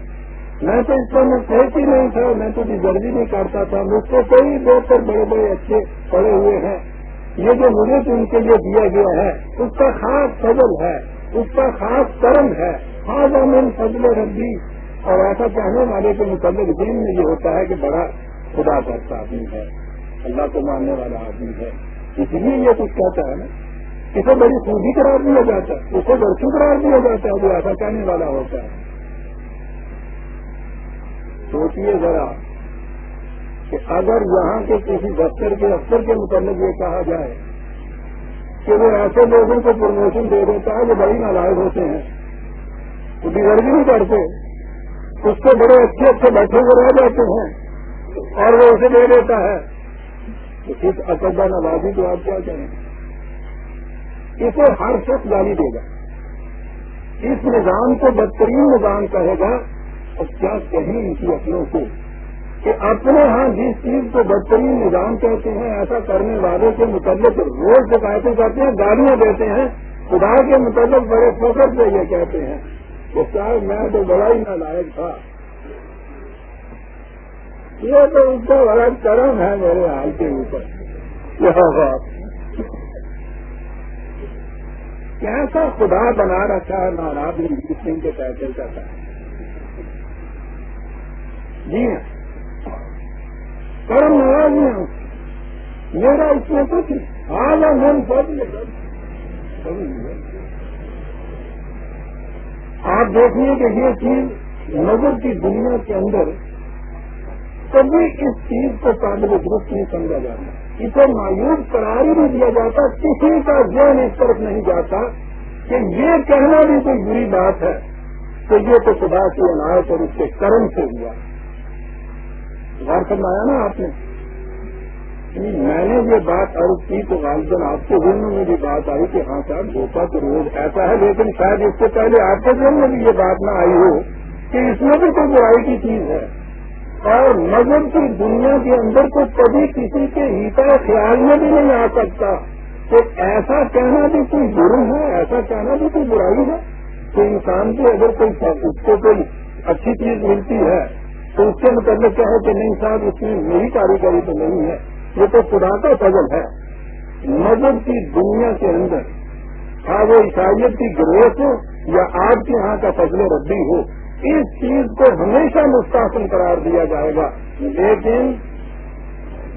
میں تو اس پر میں ہی نہیں تھا، میں تو جلدی نہیں کرتا تھا۔ مجھ کو کوئی بہتر بڑے بڑے اچھے پڑے ہوئے ہیں۔ یہ جو مجھے ان کے لیے دیا گیا ہے، اس کا خاص فضل ہے، اس کا خاص کرم ہے۔ خاص امن فضل ربی اور ایسا کہنے والے کے متعلق دین میں یہ ہوتا ہے کہ بڑا خدا کرتا آدمی ہے، اللہ کو ماننے والا آدمی ہے۔ اس لیے یہ کچھ کہتا ہے نا اسے بڑی خوبی قرار دیا جاتا ہے اسے برسو قرار دیا جاتا ہے جو ایسا کہنے والا ہوتا ہے۔ سوچیے ذرا کہ اگر یہاں کے کسی دفتر کے افسر کے متعلق یہ کہا جائے کہ وہ ایسے لوگوں کو پروموشن دے دیتا ہے جو بڑی نالائق ہوتے ہیں، وہ بگڑ بھی نہیں کرتے اس کو بڑے اچھے اچھے بیٹھے ہوئے رہ جاتے ہیں اور وہ اسے دے دیتا ہے۔ تو اس اقدا نوازی کو آپ کیا کہیں اسے ہر شخص گالی دے گا۔ اس نظام کو بدترین نظام کہے گا۔ اور کیا کہیں ان کی اپنوں کو؟ کہ اپنے ہاں جس چیز کو بدترین نظام کہتے ہیں، ایسا کرنے والے کے متعلق روز شکایتیں کرتے ہیں، گالیاں دیتے ہیں۔ خدا کے متعلق بڑے فخر سے یہ کہتے ہیں کہ شاید میں تو بڑا ہی نالائق تھا۔ یہ تو اس کا بڑا کرم ہے میرے حال کے اوپر۔ کیسا خدا بنا رکھا ہے ناراض سنگھ کے پیسے کا جی ہاں۔ کرم ناراض نہیں میرا اس میں کچھ حال ہے من سب آپ دیکھیے کہ یہ چیز نظر کی دنیا کے اندر کبھی اس چیز کو قابل درست نہیں سمجھا جاتا۔ اسے مایوس قرار ہی نہیں دیا جاتا، کسی کا ذہن اس طرف نہیں جاتا کہ یہ کہنا بھی کوئی بری بات ہے۔ کہ یہ تو خدا کی عنایت اور اس کے کرم سے ہوا۔ غور فرمایا نا آپ نے؟ میں نے یہ بات عرض کی تو غالباً آپ کے ذہن میں بھی بات آئی کہ ہاں صاحب ہوتا تو روز ایسا ہے، لیکن شاید اس سے پہلے آپ کے ذہن میں بھی یہ بات نہ آئی ہو کہ اس میں بھی کوئی برائی کی چیز ہے۔ اور مذہب کی دنیا کے اندر تو کبھی کسی کے ہیتا خیال میں بھی نہیں آ سکتا کہ ایسا کہنا بھی کوئی جرم ہے، ایسا کہنا بھی کوئی برائی ہے کہ انسان کو اگر کوئی اس کو کوئی اچھی چیز ملتی ہے تو اس کے متعلق کیا ہے کہ نہیں صاحب، اس میں میری کاریگری تو نہیں ہے، یہ تو خدا کا فضل ہے۔ مذہب کی دنیا کے اندر ہاں وہ عیسائیت کی گروہ ہو یا آپ کے یہاں کا فضل ربی ہو اس چیز کو ہمیشہ مستحسن قرار دیا جائے گا۔ لیکن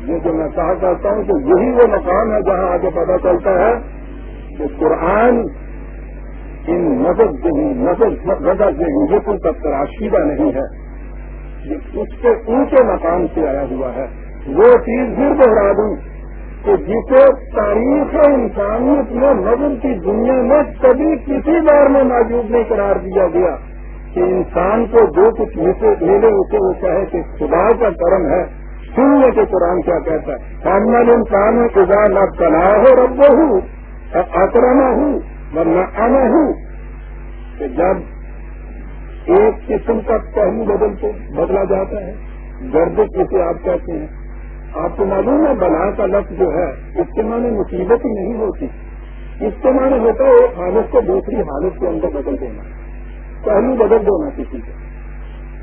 یہ جو میں کہا کرتا ہوں کہ یہی وہ مقام ہے جہاں آگے پتا چلتا ہے کہ قرآن ان نظر سے ہی نظر سے ہی یہ کوئی تک تراشیدہ نہیں ہے۔ یہ اس کے اونچے مقام سے آیا ہوا ہے۔ وہ چیز پھر دوہرا دوں کہ جسے تاریخ انسانیت میں نظر کی دنیا میں کبھی کسی بار میں موجود نہیں قرار دیا گیا۔ کہ انسان کو جو کچھ ملے اسے وہ کہے کہ خدا کا کرم ہے۔ سننے کے قرآن کیا کہتا ہے؟ ہمل انسان خدا نہ تنا ہو رب ہوں اکرما ہوں نہ انا ہوں کہ جب ایک قسم کا پہلو بدلتے بدلا جاتا ہے، گردش جسے آپ کہتے ہیں۔ آپ کو معلوم ہے بنا کا لفظ جو ہے، اس کے معنی مصیبت ہی نہیں ہوتی۔ اس کے معنی ہوتا ہے ایک حالت کو دوسری حالت کے اندر بدل دینا۔ پہلو بدل دینا کسی کو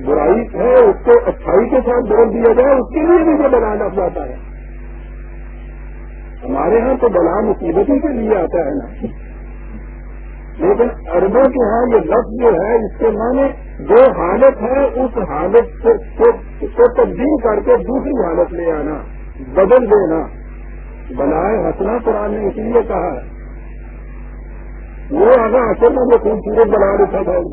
برائی ہے، اس کو اچھائی کے ساتھ بدل دیا جائے، اس کے لیے بھی جو بنا جاتا ہے۔ ہمارے ہاں تو بلا مصیبتوں کے لیے آتا ہے نا۔ لیکن اربوں کے ہاں یہ لفظ جو ہے، اس کے معنی جو حالت ہے، اس حالت کو تبدیل کر کے دوسری حالت لے آنا، بدل دینا۔ بنائے ہنسنا قرآن نے اسی لیے کہا ہے۔ وہ اگر اصل میں وہ خوبصورت بنا رکھا تھا اس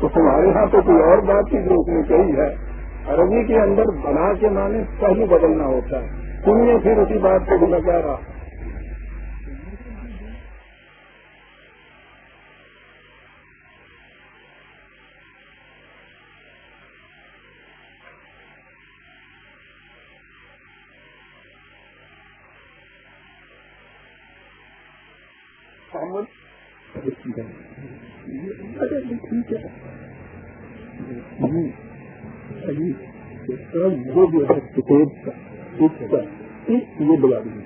تو تمہارے یہاں تو کوئی اور بات کی جو اس نے کہی ہے۔ عربی کے اندر بنا کے معنی صحیح بدلنا ہوتا ہے۔ تم نے پھر اسی بات کو بھی لگا رہا ہے سفید کا اس کا یہ بلا دیں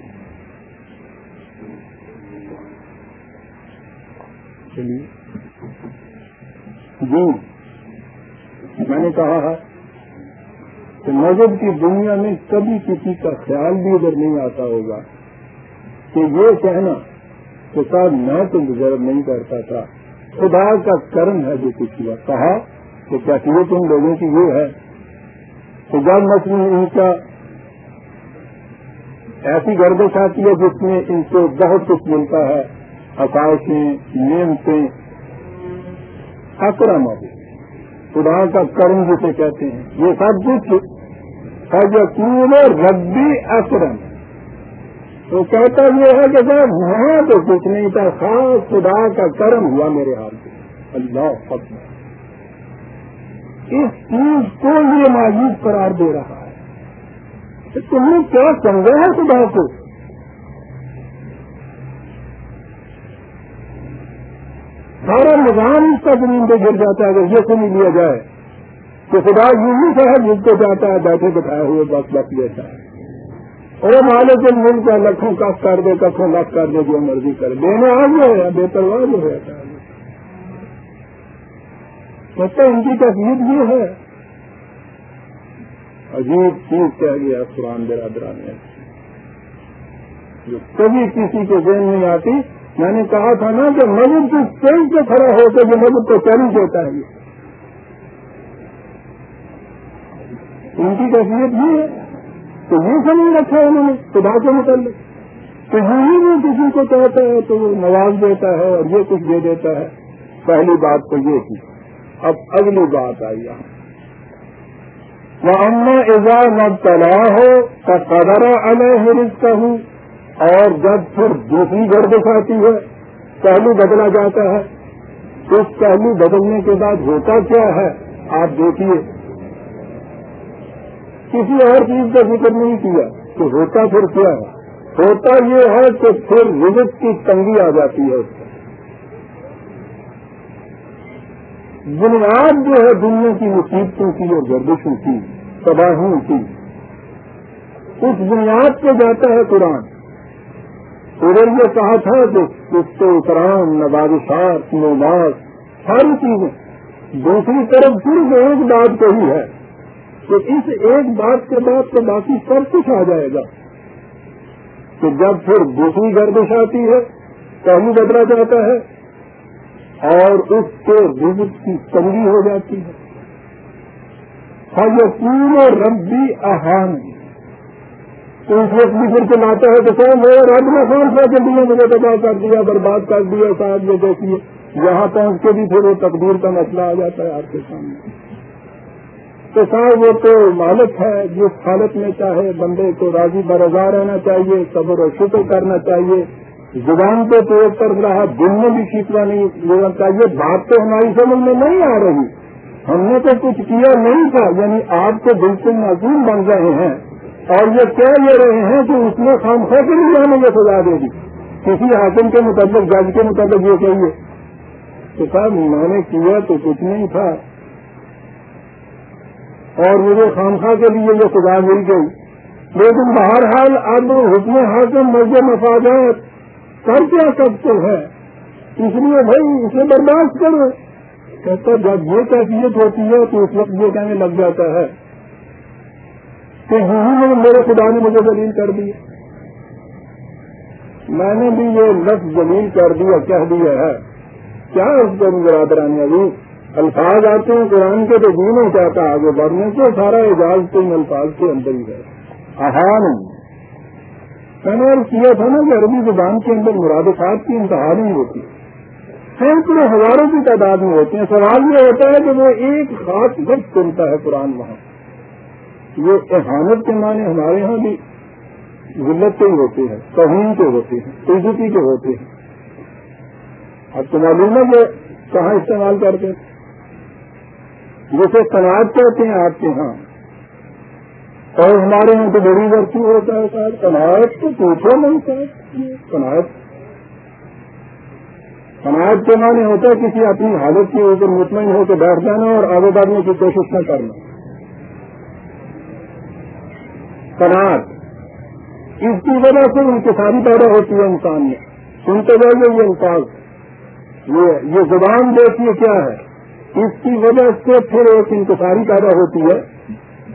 چلیے جی میں نے کہا ہے کہ مذہب کی دنیا میں کبھی کسی کا خیال بھی ادھر نہیں آتا ہوگا کہ یہ کہنا کہ صاحب میں تو گزر نہیں کرتا تھا، خدا کا کرم ہے جو کچھ ہوا کہا کہ کیا تم لوگوں کی یہ ہے۔ تو جب مسلم ان کا ایسی گردش آتی ہے جس میں ان کو بہت کچھ ملتا ہے عکاشیں نیمتیں اکرم خدا کا کرم جسے کہتے ہیں۔ یہ سب کچھ یقین ربی اکرم۔ تو کہتا یہ ہے کہ صاحب، وہاں تو کچھ نہیں تھا، خاص خدا کا کرم ہوا میرے ہاتھ سے اللہ فتح اس چیز کو یہ مایوس قرار دے رہا ہے تم نے کیا سمجھا ہے خدا کو؟ سارا نظام اس کا زمین پہ گر جاتا ہے، اگر یہ سن لیا جائے کہ خدا یوں ہی ہے، جس کو جاتا ہے بیٹھے بٹھائے ہوئے، بس بس لیتا ہے۔ اور مالے کے ملک کا لکھوں کف کر دے کفوں لکھ کر دے، جو مرضی کر دینے آ گئے بے پرواہ جو رہتا ہے تو ان کی تصویر بھی ہے۔ عجیب چیز کہہ گیا قرآن برادران نے۔ جو کبھی کسی کے ذہن نہیں آتی، میں نے کہا تھا نا کہ مذہب کی کئی سے کھڑا ہو کے جو مذہب کو چیلنج دیتا ہے۔ ان کی تصویر بھی ہے۔ تو یہ سمجھ رکھا ہے انہوں نے خدا کے متعلق کہ ہاں، ہی بھی کسی کو کہتا ہے تو وہ نواز دیتا ہے اور یہ کچھ دے دیتا ہے۔ پہلی بات تو یہ تھی۔ اب اگلی بات آئی وہ اما ایزا مب تلا ہو تو قدر الح رشتہ ہوں اور جب پھر دوسری گردش آتی ہے، پہلو بدلا جاتا ہے۔ اس پہلو بدلنے کے بعد ہوتا کیا ہے؟ آپ دیکھیے۔ کسی اور چیز کا ذکر نہیں کیا کہ ہوتا پھر کیا ہے۔ ہوتا یہ ہے کہ پھر رزق کی تنگی آ جاتی ہے اس بنیاد جو ہے دنیا کی مصیبتوں کی اور گردشوں کی، تباہوں کی۔ اس بنیاد پہ جاتا ہے قرآن۔ ادھر یہ کہا تھا کہ کچھ اترام نبادشات نواز ساری چیزیں دوسری طرف صرف ایک بات کہی ہے کہ اس ایک بات کے بعد تو باقی سب کچھ آ جائے گا۔ کہ جب پھر دوسری گردش آتی ہے پہلو بدلا جاتا ہے اور اس کے رزق کی تنگی ہو جاتی ہے۔ یہ پورے ربی اہان تو اس وقت بھی پھر کے لاتا ہے تو کون ہے رب نے کون سا کے لیے مجھے تباہ کر دیا، برباد کر دیا صاحب یہ دیکھیے۔ یہاں پہنچ کے بھی پھر وہ تقدیر کا مسئلہ آ جاتا ہے آپ کے سامنے۔ تو صاحب وہ تو مالک ہے، جس حالت میں چاہے بندے کو راضی برضا رہنا چاہیے، صبر و شکر کرنا چاہیے۔ زبان پہ پروگ کر رہا، دل میں بھی شیتوا نہیں لینا چاہیے، بات تو ہماری سمجھ میں نہیں آ رہی۔ ہم نے تو کچھ کیا نہیں تھا یعنی آپ تو بالکل معصوم بن رہے ہیں۔ اور یہ کہہ لے رہے ہیں کہ اس نے خام کے لیے ہمیں یہ سزا دے دی۔ کسی حاکم کے مطابق، جج کے مطابق یہ چاہیے تو صاحب، میں نے کیا تو کچھ نہیں تھا۔ اور مجھے خامخواہ کے لیے یہ سزا مل گئی۔ لیکن بہرحال، اب حکم حاکم مرض مفادات کر کیا سکتے ہیں اس لیے بھائی اسے برداشت کرو۔ کہتا جب یہ کیفیت ہوتی ہے تو اس وقت یہ کہنے لگ جاتا ہے کہ ہاں, ہاں، میرے خدا نے مجھے دلیل کر دی میں نے بھی یہ لفظ دلیل کر دیا، کہہ دیا ہے۔ کیا اس کو برادرانی ابھی الفاظ آتے ہیں قرآن کے تو دین نہیں چاہتا آگے بڑھنے کے، سارا اعجاز تو ان الفاظ کے اندر ہی ہے۔ آہان میں نے کیا تھا نا کہ عربی زبان کے اندر مرادفات کی انتہا نہیں ہوتی۔ سینکڑوں ہزاروں کی تعداد میں ہوتے ہیں۔ سوال یہ ہوتا ہے کہ وہ ایک خاص وقت سنتا ہے قرآن وہاں۔ یہ احانت کے معنی ہمارے ہاں بھی ذلت کے ہوتے ہیں، توہین کے ہوتے ہیں، عزتی کے ہوتے ہیں۔ اب تو معلوم ہے کہ کہاں استعمال کرتے ہیں۔ جیسے تناج کہتے ہیں آپ کے ہاں اور ہمارے یہاں تو بڑی ورتی ہوتا ہے صاحب تناج تو پوچھو نہیں صاحب تناج سماج کے معنی ہوتا ہے کسی اپنی حالت کے اوپر مطمئن ہو کے بیٹھ جانا اور آگے بڑھنے کی کوشش نہ کرنا۔ کناٹ اس کی وجہ سے انتظاری پیدا ہوتی ہے انسان میں سنتے جائیے یہ انسان یہ زبان دیکھیے کیا ہے۔ اس کی وجہ سے پھر ایک انتظاری پیدا ہوتی ہے۔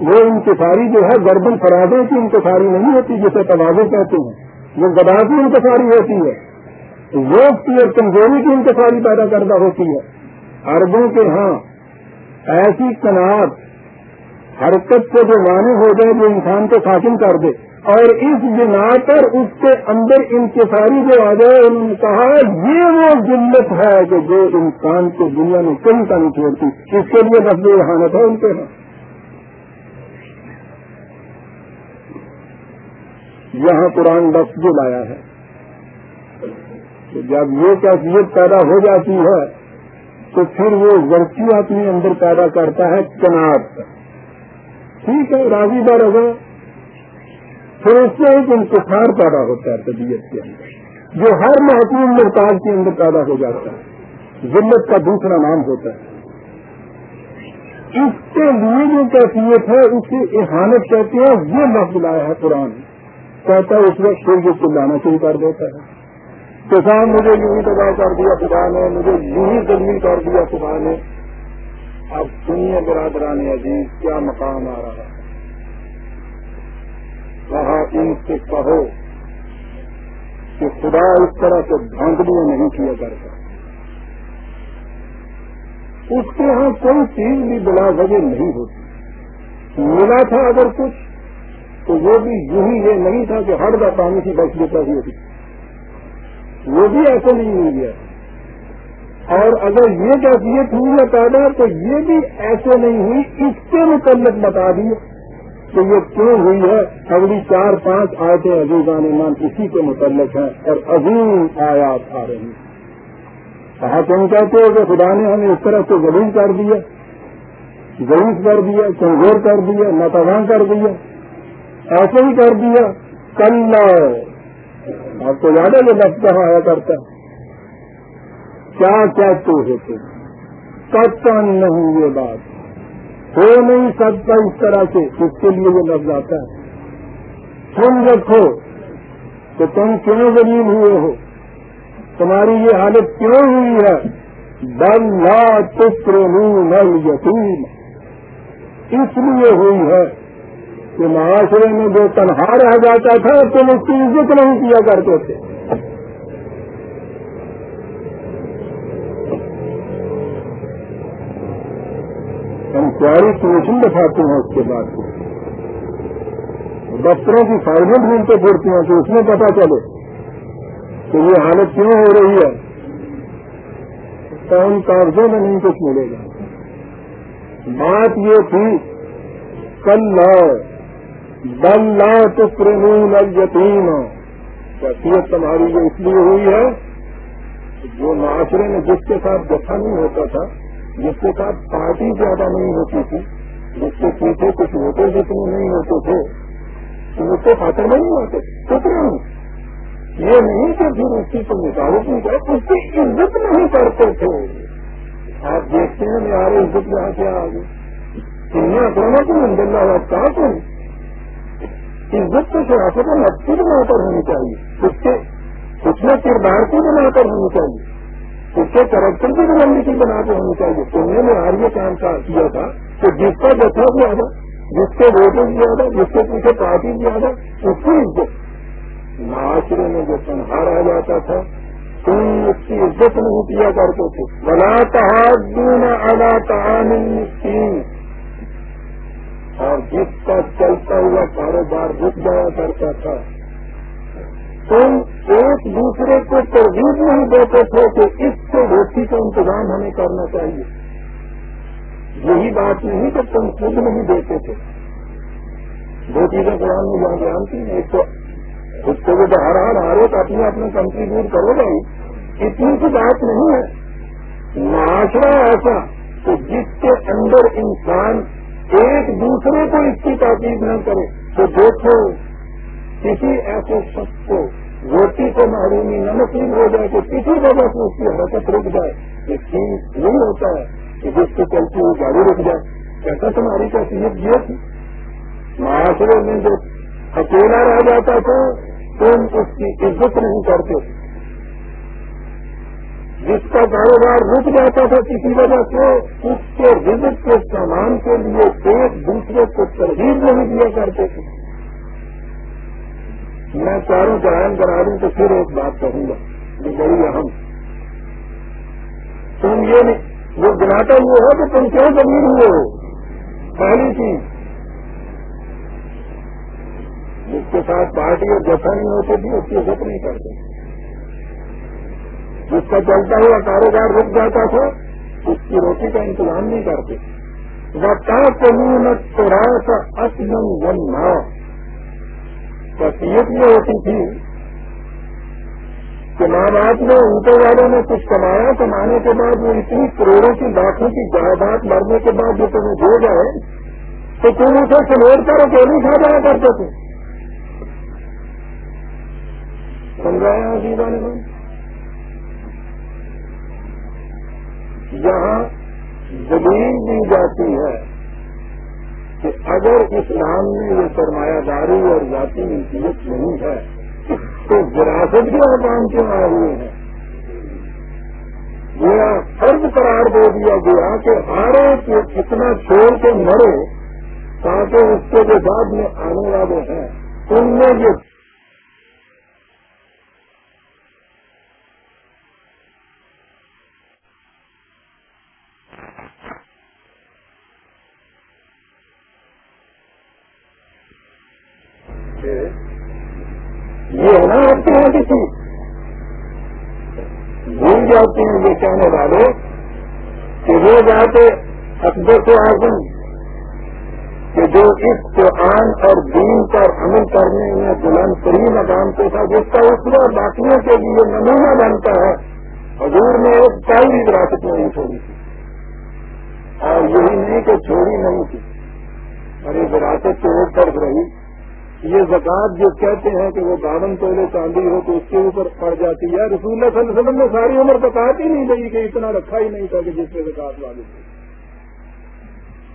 وہ انتظاری جو ہے گردن فرادوں کی انتظاری نہیں ہوتی جسے توازے کہتے ہیں، وہ گدا کی انتظاری ہوتی ہے۔ روز کی اور کمزوری کی انتخابی پیدا کردہ ہوتی ہے۔ اربوں کے ہاں ایسی کناٹ حرکت سے جو معنی ہو جائے جو انسان کو خاتم کر دے۔ اور اس بنا پر اس کے اندر انتظاری جو آ جائے انہوں نے کہا یہ وہ ذلت ہے کہ جو انسان کو دنیا میں کہیں کا نہیں چھوڑتی۔ اس کے لیے بس ذہانت ہے ان کے ہاں۔ یہاں قرآن لفظ جو لایا ہے جب یہ کیفیت پیدا ہو جاتی ہے تو پھر وہ ورچو اپنے اندر پیدا کرتا ہے کناٹ ٹھیک ہے، راضی بار اگر پھر اس سے ایک انتخاب پیدا ہوتا ہے طبیعت کے اندر، جو ہر محکوم محتاج کے اندر پیدا ہو جاتا ہے۔ ذلت کا دوسرا نام ہوتا ہے۔ اس کے لیے جو کیفیت ہے، اسے احانت کہتے ہیں، یہ لفظ لایا ہے قرآن۔ کہتا ہے اس وقت سورج کو لانا شروع کر دیتا ہے۔ کسان مجھے یوں ہی تباہ کر دیا خدا نے مجھے یوں ہی زمین کر دیا خدا نے اب سنیے برادران عزیز، کیا مقام آ رہا ہے؟ کہا، ان سے کہو کہ خدا اس طرح سے دھاندلیاں نہیں کیا کرتا۔ اس کے یہاں کوئی چیز بھی بلا وجہ نہیں ہوتی۔ ملا تھا اگر کچھ تو وہ بھی یوں ہی یہ نہیں تھا کہ ہر کا پانی سے بچ دیتا ہی ہوتی وہ بھی ایسے نہیں ہوئی ہے اور اگر یہ کیفیت ہوئی ہے پیدا، تو یہ بھی ایسے نہیں ہوئی۔ اس کے متعلق بتا دی کہ یہ کیوں ہوئی ہے۔ اگلی چار پانچ آیتیں عزیزان ایمان اسی کے متعلق ہیں اور عظیم آیات آ رہی ہیں۔ کہا تم کہتے ہو کہ خدا نے ہمیں اس طرح سے غریب کر دیا ضعیف کر دیا، کمزور کر دیا نتواں کر دیا۔ ایسے ہی کر دیا۔ کل آپ کو یاد ہے یہ لفظ کہاں آیا کرتا؟ کیا کیا تو ہوتے سچا نہیں یہ بات۔ ہو نہیں سکتا اس طرح سے، اس کے لیے یہ لفظ آتا ہے۔ سن رکھو کہ تم کیوں غریب ہوئے ہو؟ تمہاری یہ حالت کیوں ہوئی ہے؟ بل لا تر نل یتیم اس لیے ہوئی ہے کہ معاشرے میں جو تنہا رہ جاتا تھا تم اس کی عزت نہیں کیا کرتے تھے۔ ہم پیاری سولوشن دکھاتے ہیں اس کے بعد۔ دفتروں کی فائدیں ڈھونڈتے پھرتی ہیں، تو اس میں پتا چلے کہ یہ حالت کیوں ہو رہی ہے۔ ان کاغذوں میں نہیں کچھ ملے گا۔ بات یہ تھی، کل بل لا تکرمون الیتیم کیفیت تمہاری یہ اس لیے ہوئی ہے جو معاشرے میں جس کے ساتھ جتھا نہیں ہوتا تھا، جس کے ساتھ پارٹی زیادہ نہیں ہوتی تھی، جس کے پیچھے کچھ ووٹر جتنے نہیں ہوتے تھے، تو اس کے خاطر نہیں ہوتے کتنے نہیں۔ یہ نہیں کہ پھر اس کی کوئی مطابق نہیں کرے اس کی عزت نہیں کرتے تھے۔ آپ دیکھتے ہیں میرے عزت یہاں کیا آ گئی۔ دنیا کرنا تو اللہ آباد کہا تم؟ عزت تو سیاست میں نقصی بنا کر ہونی چاہیے۔ اس کے اس میں کردار کی بنا کر ہونی چاہیے۔ اس کے کرپشن کی بنانے کی بنا کر ہونی چاہیے۔ تم نے آر یہ کام کیا تھا کہ جس کا جتنا زیادہ جس کے ووٹنگ زیادہ جس کے پیچھے پارٹی زیادہ اس کی عزت۔ معاشرے میں جو تنہا رہ جاتا تھا، تم اس کی عزت نہیں کیا کرتے تھے۔ بلا تحادون ادا تعامل مسکین اور جس کا چلتا ہوا کاروبار رک جایا کرتا تھا۔ تم ایک دوسرے کو ترغیب نہیں دیتے تھے کہ اس سے روٹی کا انتظام ہمیں کرنا چاہیے۔ یہی بات نہیں کہ تم خود نہیں دیتے تھے۔ دو چیزیں قرآن میں جہاں جانتی ہیں۔ ایک تو اس کو وہ بہار ہر ایک اپنے اپنے کنٹریبیوٹ کرو گا اتنی سی بات نہیں ہے۔ معاشرہ ایسا کہ جس کے اندر انسان ایک دوسرے کو اس کی تاکید نہ کرے تو دیکھو، کسی ایسے شخص کو روٹی کو معلومی نہ نصیب ہو جائے کہ کسی وجہ سے اس کی حرکت رک جائے۔ یہ چیز نہیں ہوتا ہے کہ جس کو چلتی وہ گاڑی رک جائے۔ کیسا تمہاری کا سیت یہ تھی؟ معاشرے میں جو اکیلا رہ جاتا تھا، تم اس کی عزت نہیں کرتے۔ جس کا کاروبار رک جاتا تھا کسی وجہ سے، اس کے رزق کے سامان کے لیے ایک دوسرے کو ترغیب نہیں دیا کرتے تھے۔ میں چاروں قائم کرا دوں تو پھر ایک بات کہوں گا، یہ بڑی اہم۔ تم یہ نہیں، وہ گناتا یہ ہے کہ تم کیوں زمین ہوئے ہو؟ پہلی چیز، جس کے ساتھ پارٹی اور جیسا نہیں ہوتے تھی اس کی عزت نہیں کرتے۔ جس کا چلتا ہوا کاروبار رک جاتا تھا، اس کی روٹی کا انتظام نہیں کرتے۔ بتا قانون سا اصل ون نہ یہ ہوتی تھی کہ ماں باپ نے اونٹے والوں نے کچھ کمایا، کمانے کے بعد وہ اتنی کروڑوں کی لاکھوں کی جائیداد مرنے کے بعد جو تمہیں دے گئے تو تم اسے سمیٹ کر اکیلی کھا جایا کرتے تھے؟ سمجھایا عزیزہ نے یہاں زمین دی جاتی ہے کہ اگر اسلام میں یہ سرمایہ داری اور ذاتی ملکیت نہیں ہے، تو وراثت کے کام کیوں آئے ہوئے ہیں یہ فرض قرار دے دیا گیا کہ ہر ایک اتنا چھوڑ کے مرے تاکہ اس کے جو بعد میں آنے والے ہیں، ان میں یہ ہونا ہوتے ہیں کسی بھول جاتے ہیں یہ کہنے والے کہ وہ جاتے اکبر کو آزم کہ جو اس قرآن اور دین پر عمل کرنے میں بلند ترین مقام کو تھا جس کا اس میں باقیوں کے لیے نمونہ بنتا ہے۔ حضور نے ایک پہلی وراثت نہیں چھوڑی تھی۔ اور یہی نہیں کہ چھوڑی نہیں تھی ارے وراثت تو ایک طرف رہی۔ یہ زکات جو کہتے ہیں کہ وہ باون تولے چاندی ہو تو اس کے اوپر پڑ جاتی ہے۔ رسول اللہ صلی اللہ علیہ وسلم نے ساری عمر زکات ہی نہیں دی کہ اتنا رکھا ہی نہیں تھا کہ جس میں زکات والے تھے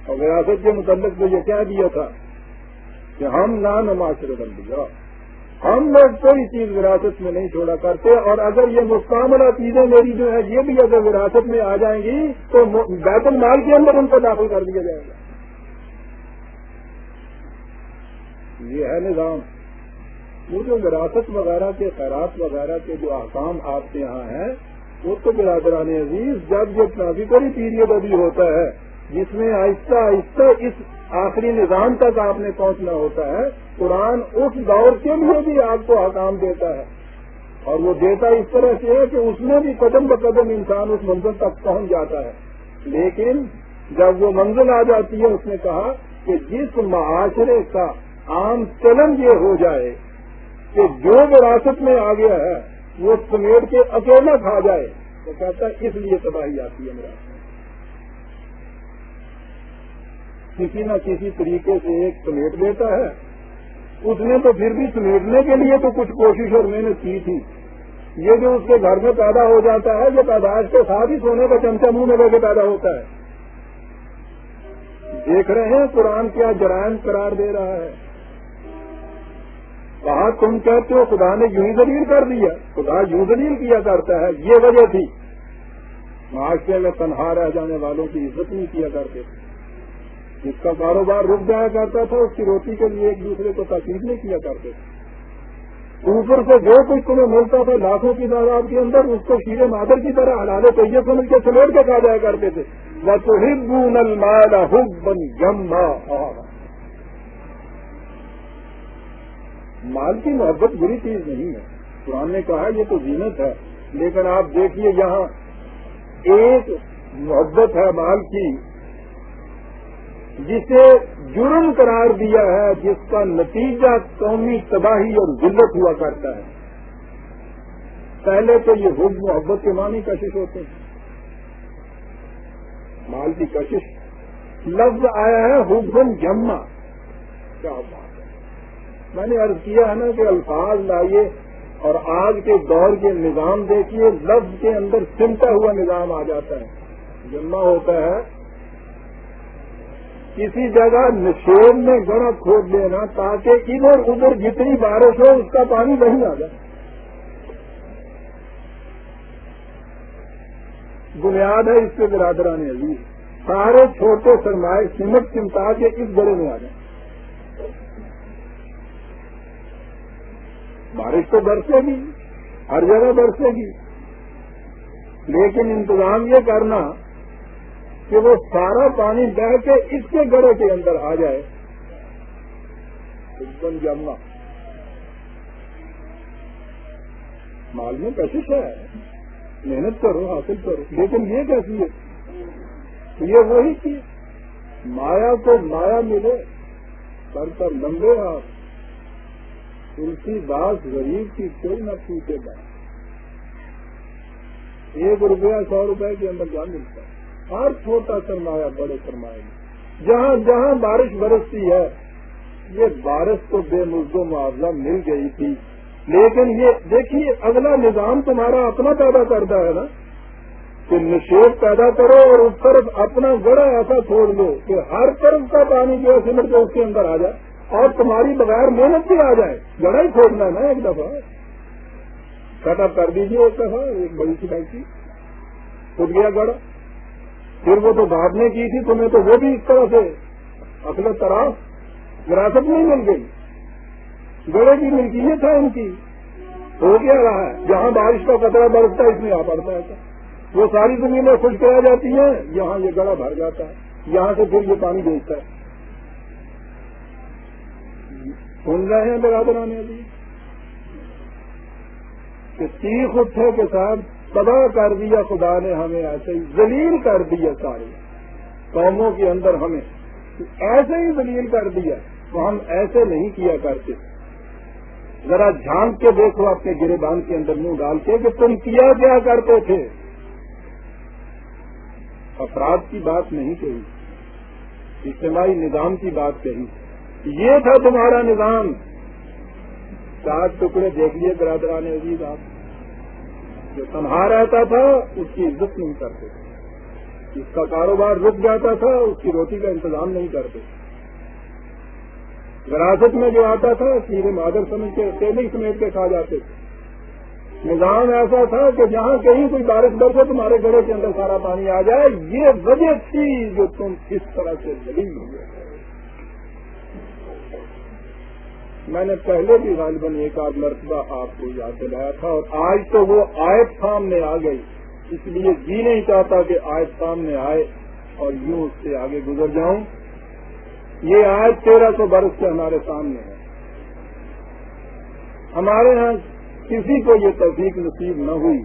اور وراثت کے متعلق تو یہ کہہ دیا تھا کہ ہم نہ نماشر بن لیا ہم لوگ کوئی چیز وراثت میں نہیں چھوڑا کرتے اور اگر یہ مستعملہ چیزیں میری جو ہے یہ بھی اگر وراثت میں آ جائیں گی تو بیت المال کے اندر ان کو داخل کر دیا جائے گا۔ یہ ہے نظام۔ وہ جو وراثت وغیرہ کے، خیرات وغیرہ کے جو احکام آپ کے یہاں ہیں، وہ تو برادران عزیز، جب یہ ٹرانزیٹری پیریڈ ابھی ہوتا ہے، جس میں آہستہ آہستہ اس آخری نظام تک آپ نے پہنچنا ہوتا ہے، قرآن اس دور کے لیے بھی آپ کو احکام دیتا ہے۔ اور وہ دیتا اس طرح سے ہے کہ اس میں بھی قدم بقدم انسان اس منزل تک پہنچ جاتا ہے۔ لیکن جب وہ منزل آ جاتی ہے، اس نے کہا کہ جس معاشرے کا عام چلن یہ ہو جائے کہ جو وراثت میں آ گیا ہے، وہ سمیٹ کے اکیلا کھا جائے۔ تو کہتا ہے، اس لیے تباہی آتی ہے میرا۔ کسی نہ کسی طریقے سے ایک سمیٹ دیتا ہے۔ اس نے تو پھر بھی سمیٹنے کے لیے تو کچھ کوشش اور محنت کی تھی۔ یہ جو اس کے گھر میں پیدا ہو جاتا ہے، یہ پیدائش کے ساتھ ہی سونے کا چمچا منہ میں لے کے پیدا ہوتا ہے۔ دیکھ رہے ہیں، قرآن کیا جرائم قرار دے رہا ہے۔ کہا، تم کہتے ہو، خدا نے یوں ہی دلیل کر دیا۔ خدا یوں دلیل کیا کرتا ہے، یہ وجہ تھی۔ معاشرے میں تنہا رہ جانے والوں کی عزت نہیں کیا کرتے۔ جس کا کاروبار رک جایا کرتا تھا، اس کی روٹی کے لیے ایک دوسرے کو تقریب نہیں کیا کرتے۔ اوپر سے جو کچھ تمہیں ملتا تھا لاکھوں کی تعداد کے اندر، اس کو شیرے مادر کی طرح ہلانے چاہیے سمجھ کے سمیٹ کے کھا جایا کرتے تھے۔ وہ تو حب بن جما مال کی محبت بری چیز نہیں ہے۔ قرآن نے کہا یہ تو زینت ہے، لیکن آپ دیکھیے یہاں ایک محبت ہے مال کی، جسے جرم قرار دیا ہے، جس کا نتیجہ قومی تباہی اور ذلت ہوا کرتا ہے۔ پہلے تو یہ حب محبت کے معنی کشش ہوتے ہیں۔ مال کی کشش، لفظ آیا ہے حبن جمع۔ کیا بات۔ میں نے عرض کیا ہے نا کہ الفاظ لائیے اور آج کے دور کے نظام دیکھیے، لفظ کے اندر سمتا ہوا نظام آ جاتا ہے۔ جمع ہوتا ہے، کسی جگہ نشیب میں گڑا کھود لینا تاکہ ادھر ادھر جتنی بارش ہو، اس کا پانی نہیں آ جائے۔ بنیاد ہے اس کے برادران عزیز۔ سارے چھوٹے سرمائے سمٹ چمتا کے اس گڑے میں آ جائیں۔ بارش تو برسے گی، ہر جگہ برسے گی۔ لیکن انتظام یہ کرنا کہ وہ سارا پانی بہ کے اس کے گڑے کے اندر آ جائے۔ ایک دم جمنا مال میں کشش ہے۔ محنت کرو، حاصل کرو۔ لیکن یہ کیسی ہے؟ یہ وہی چیز۔ مایا کو مایا ملے سر پر لمبے ہاتھ۔ تلسی داس غریب کی کوئی نہ پوچھے گا۔ ایک روپیہ سو روپئے کے اندر کیا ملتا ہے۔ ہر چھوٹا سرمایہ بڑے سرمایہ جہاں جہاں بارش برستی ہے، یہ بارش تو بے مزدو معاوضہ مل گئی تھی۔ لیکن یہ دیکھیے، اگلا نظام تمہارا اپنا پیدا کرتا ہے نا۔ کہ نشیب پیدا کرو اور اس طرف اپنا گڑا ایسا چھوڑ دو کہ ہر طرف کا پانی جو ہے سمٹ کے اس کے اندر آ جائے۔ اور تمہاری بغیر محنت بھی آ جائے۔ گڑا ہی ہے نا ایک دفعہ۔ سیٹ اپ کر دیجیے ایک دفعہ، ایک بڑی سی بائک خود گیا گڑا پھر وہ تو بعد میں کی تھی تمہیں تو وہ بھی اس طرح سے اصل طرح وراثت نہیں مل گئی۔ گڑے کی ملکیت ہے ان کی۔ ہو کیا رہا ہے۔ جہاں بارش کا کچرا برستا ہے، اس میں آ پڑتا ہے۔ وہ ساری زمینیں خوش کرا جاتی ہیں، یہاں یہ گڑا بھر جاتا ہے۔ یہاں سے پھر یہ پانی بیچتا ہے۔ سن رہے ہیں برادر آنے ابھی کہ تیخ اٹھے کے ساتھ تباہ کر دیا خدا نے ہمیں، ایسے ہی ذلیل کر دیا سارے قوموں کے اندر ہمیں ایسے ہی ذلیل کر دیا۔ تو ہم ایسے نہیں کیا کرتے۔ ذرا جھانک کے دیکھو اپنے گرے بان کے اندر منہ ڈال کے کہ تم کیا کیا کرتے تھے۔ افراد کی بات نہیں کہی، اجتماعی نظام کی بات کہی۔ یہ تھا تمہارا نظام۔ چار ٹکڑے دیکھ لیے برادران عزیز آپ۔ جو تنہا رہتا تھا، اس کی عزت نہیں کرتے۔ جس کا کاروبار رک جاتا تھا، اس کی روٹی کا انتظام نہیں کرتے۔ وراثت میں جو آتا تھا سیرے مادر سمجھ کے نہیں سمیٹ کے کھا جاتے تھے۔ نظام ایسا تھا کہ جہاں کہیں کوئی بارش برسے تمہارے گڑے کے اندر سارا پانی آ جائے۔ یہ وجہ تھی جو تم اس طرح سے دلیل ہوئے۔ میں نے پہلے بھی غالباً ایک آدھ مرتبہ آپ کو یاد دلایا تھا اور آج تو وہ آیت سامنے آ گئی۔ اس لیے جی نہیں چاہتا کہ آیت سامنے آئے اور یوں اس سے آگے گزر جاؤں۔ یہ آج تیرہ سو برس سے ہمارے سامنے ہے۔ ہمارے ہاں کسی کو یہ توفیق نصیب نہ ہوئی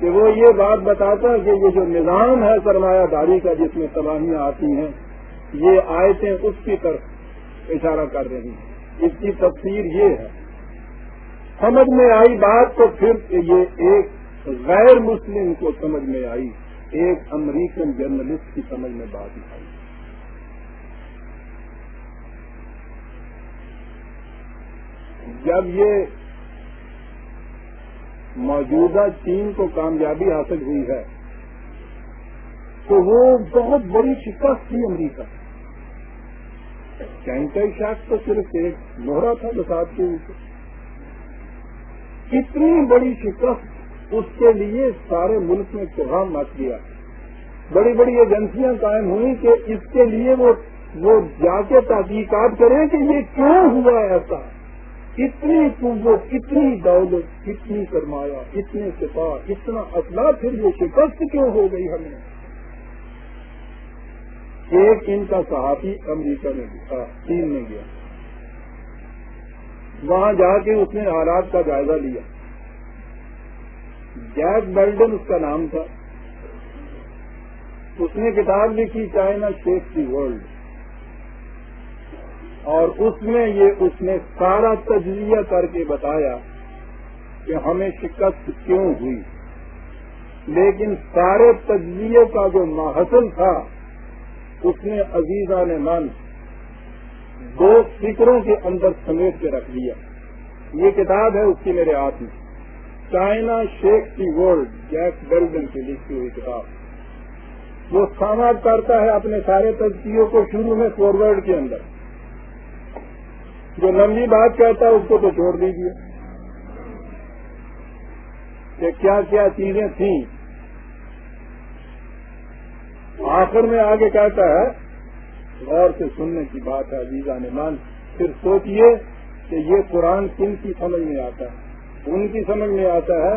کہ وہ یہ بات بتاتا کہ یہ جو نظام ہے سرمایہ داری کا جس میں تباہیاں آتی ہیں، یہ آیتیں اس کی طرف اشارہ کر رہی ہیں۔ اس کی تفسیر یہ ہے۔ سمجھ میں آئی بات تو پھر یہ ایک غیر مسلم کو سمجھ میں آئی، ایک امریکن جرنلسٹ کی سمجھ میں بات آئی۔ جب یہ موجودہ چین کو کامیابی حاصل ہوئی ہے، تو وہ بہت بڑی شکست تھی امریکہ۔ کینکئی شاخ تو صرف ایک موہرا تھا بسات کے اوپر کتنی بڑی شکست اس کے لیے سارے ملک میں کوہام مچ گیا بڑی بڑی ایجنسیاں قائم ہوئی کہ اس کے لیے وہ وہ جا کے تحقیقات کریں کہ یہ کیوں ہوا ایسا۔ اتنی قوت اتنی دولت اتنی سرمایہ اتنے سپاہ اتنا اصلاح پھر یہ شکست کیوں ہو گئی ہمیں؟ ایک ان کا صحافی امریکہ میں گیا چین میں گیا۔ وہاں جا کے اس نے حالات کا جائزہ لیا۔ جیک بیلڈن اس کا نام تھا۔ اس نے کتاب لکھی، چائنا شیپ دی ورلڈ۔ اور اس میں یہ اس نے سارا تجزیہ کر کے بتایا کہ ہمیں شکست کیوں ہوئی۔ لیکن سارے تجزیے کا جو محصل تھا اس نے عزیزہ نے من دو فکروں کے اندر سمیٹ کے رکھ دیا۔ یہ کتاب ہے اس کی میرے ہاتھ میں۔ چائنا شیک کی ورلڈ جیک بیلڈن کی لکھی ہوئی کتاب۔ وہ ساماج کرتا ہے اپنے سارے تجزیوں کو شروع میں فارورڈ کے اندر۔ جو لمبی بات کہتا ہے اس کو تو چھوڑ دیجیے کہ کیا کیا چیزیں تھیں۔ آخر میں آگے کہتا ہے، غور سے سننے کی بات ہے عزیزہ نے مان پھر سوچیے کہ یہ قرآن کن کی سمجھ میں آتا ہے؟ ان کی سمجھ میں آتا ہے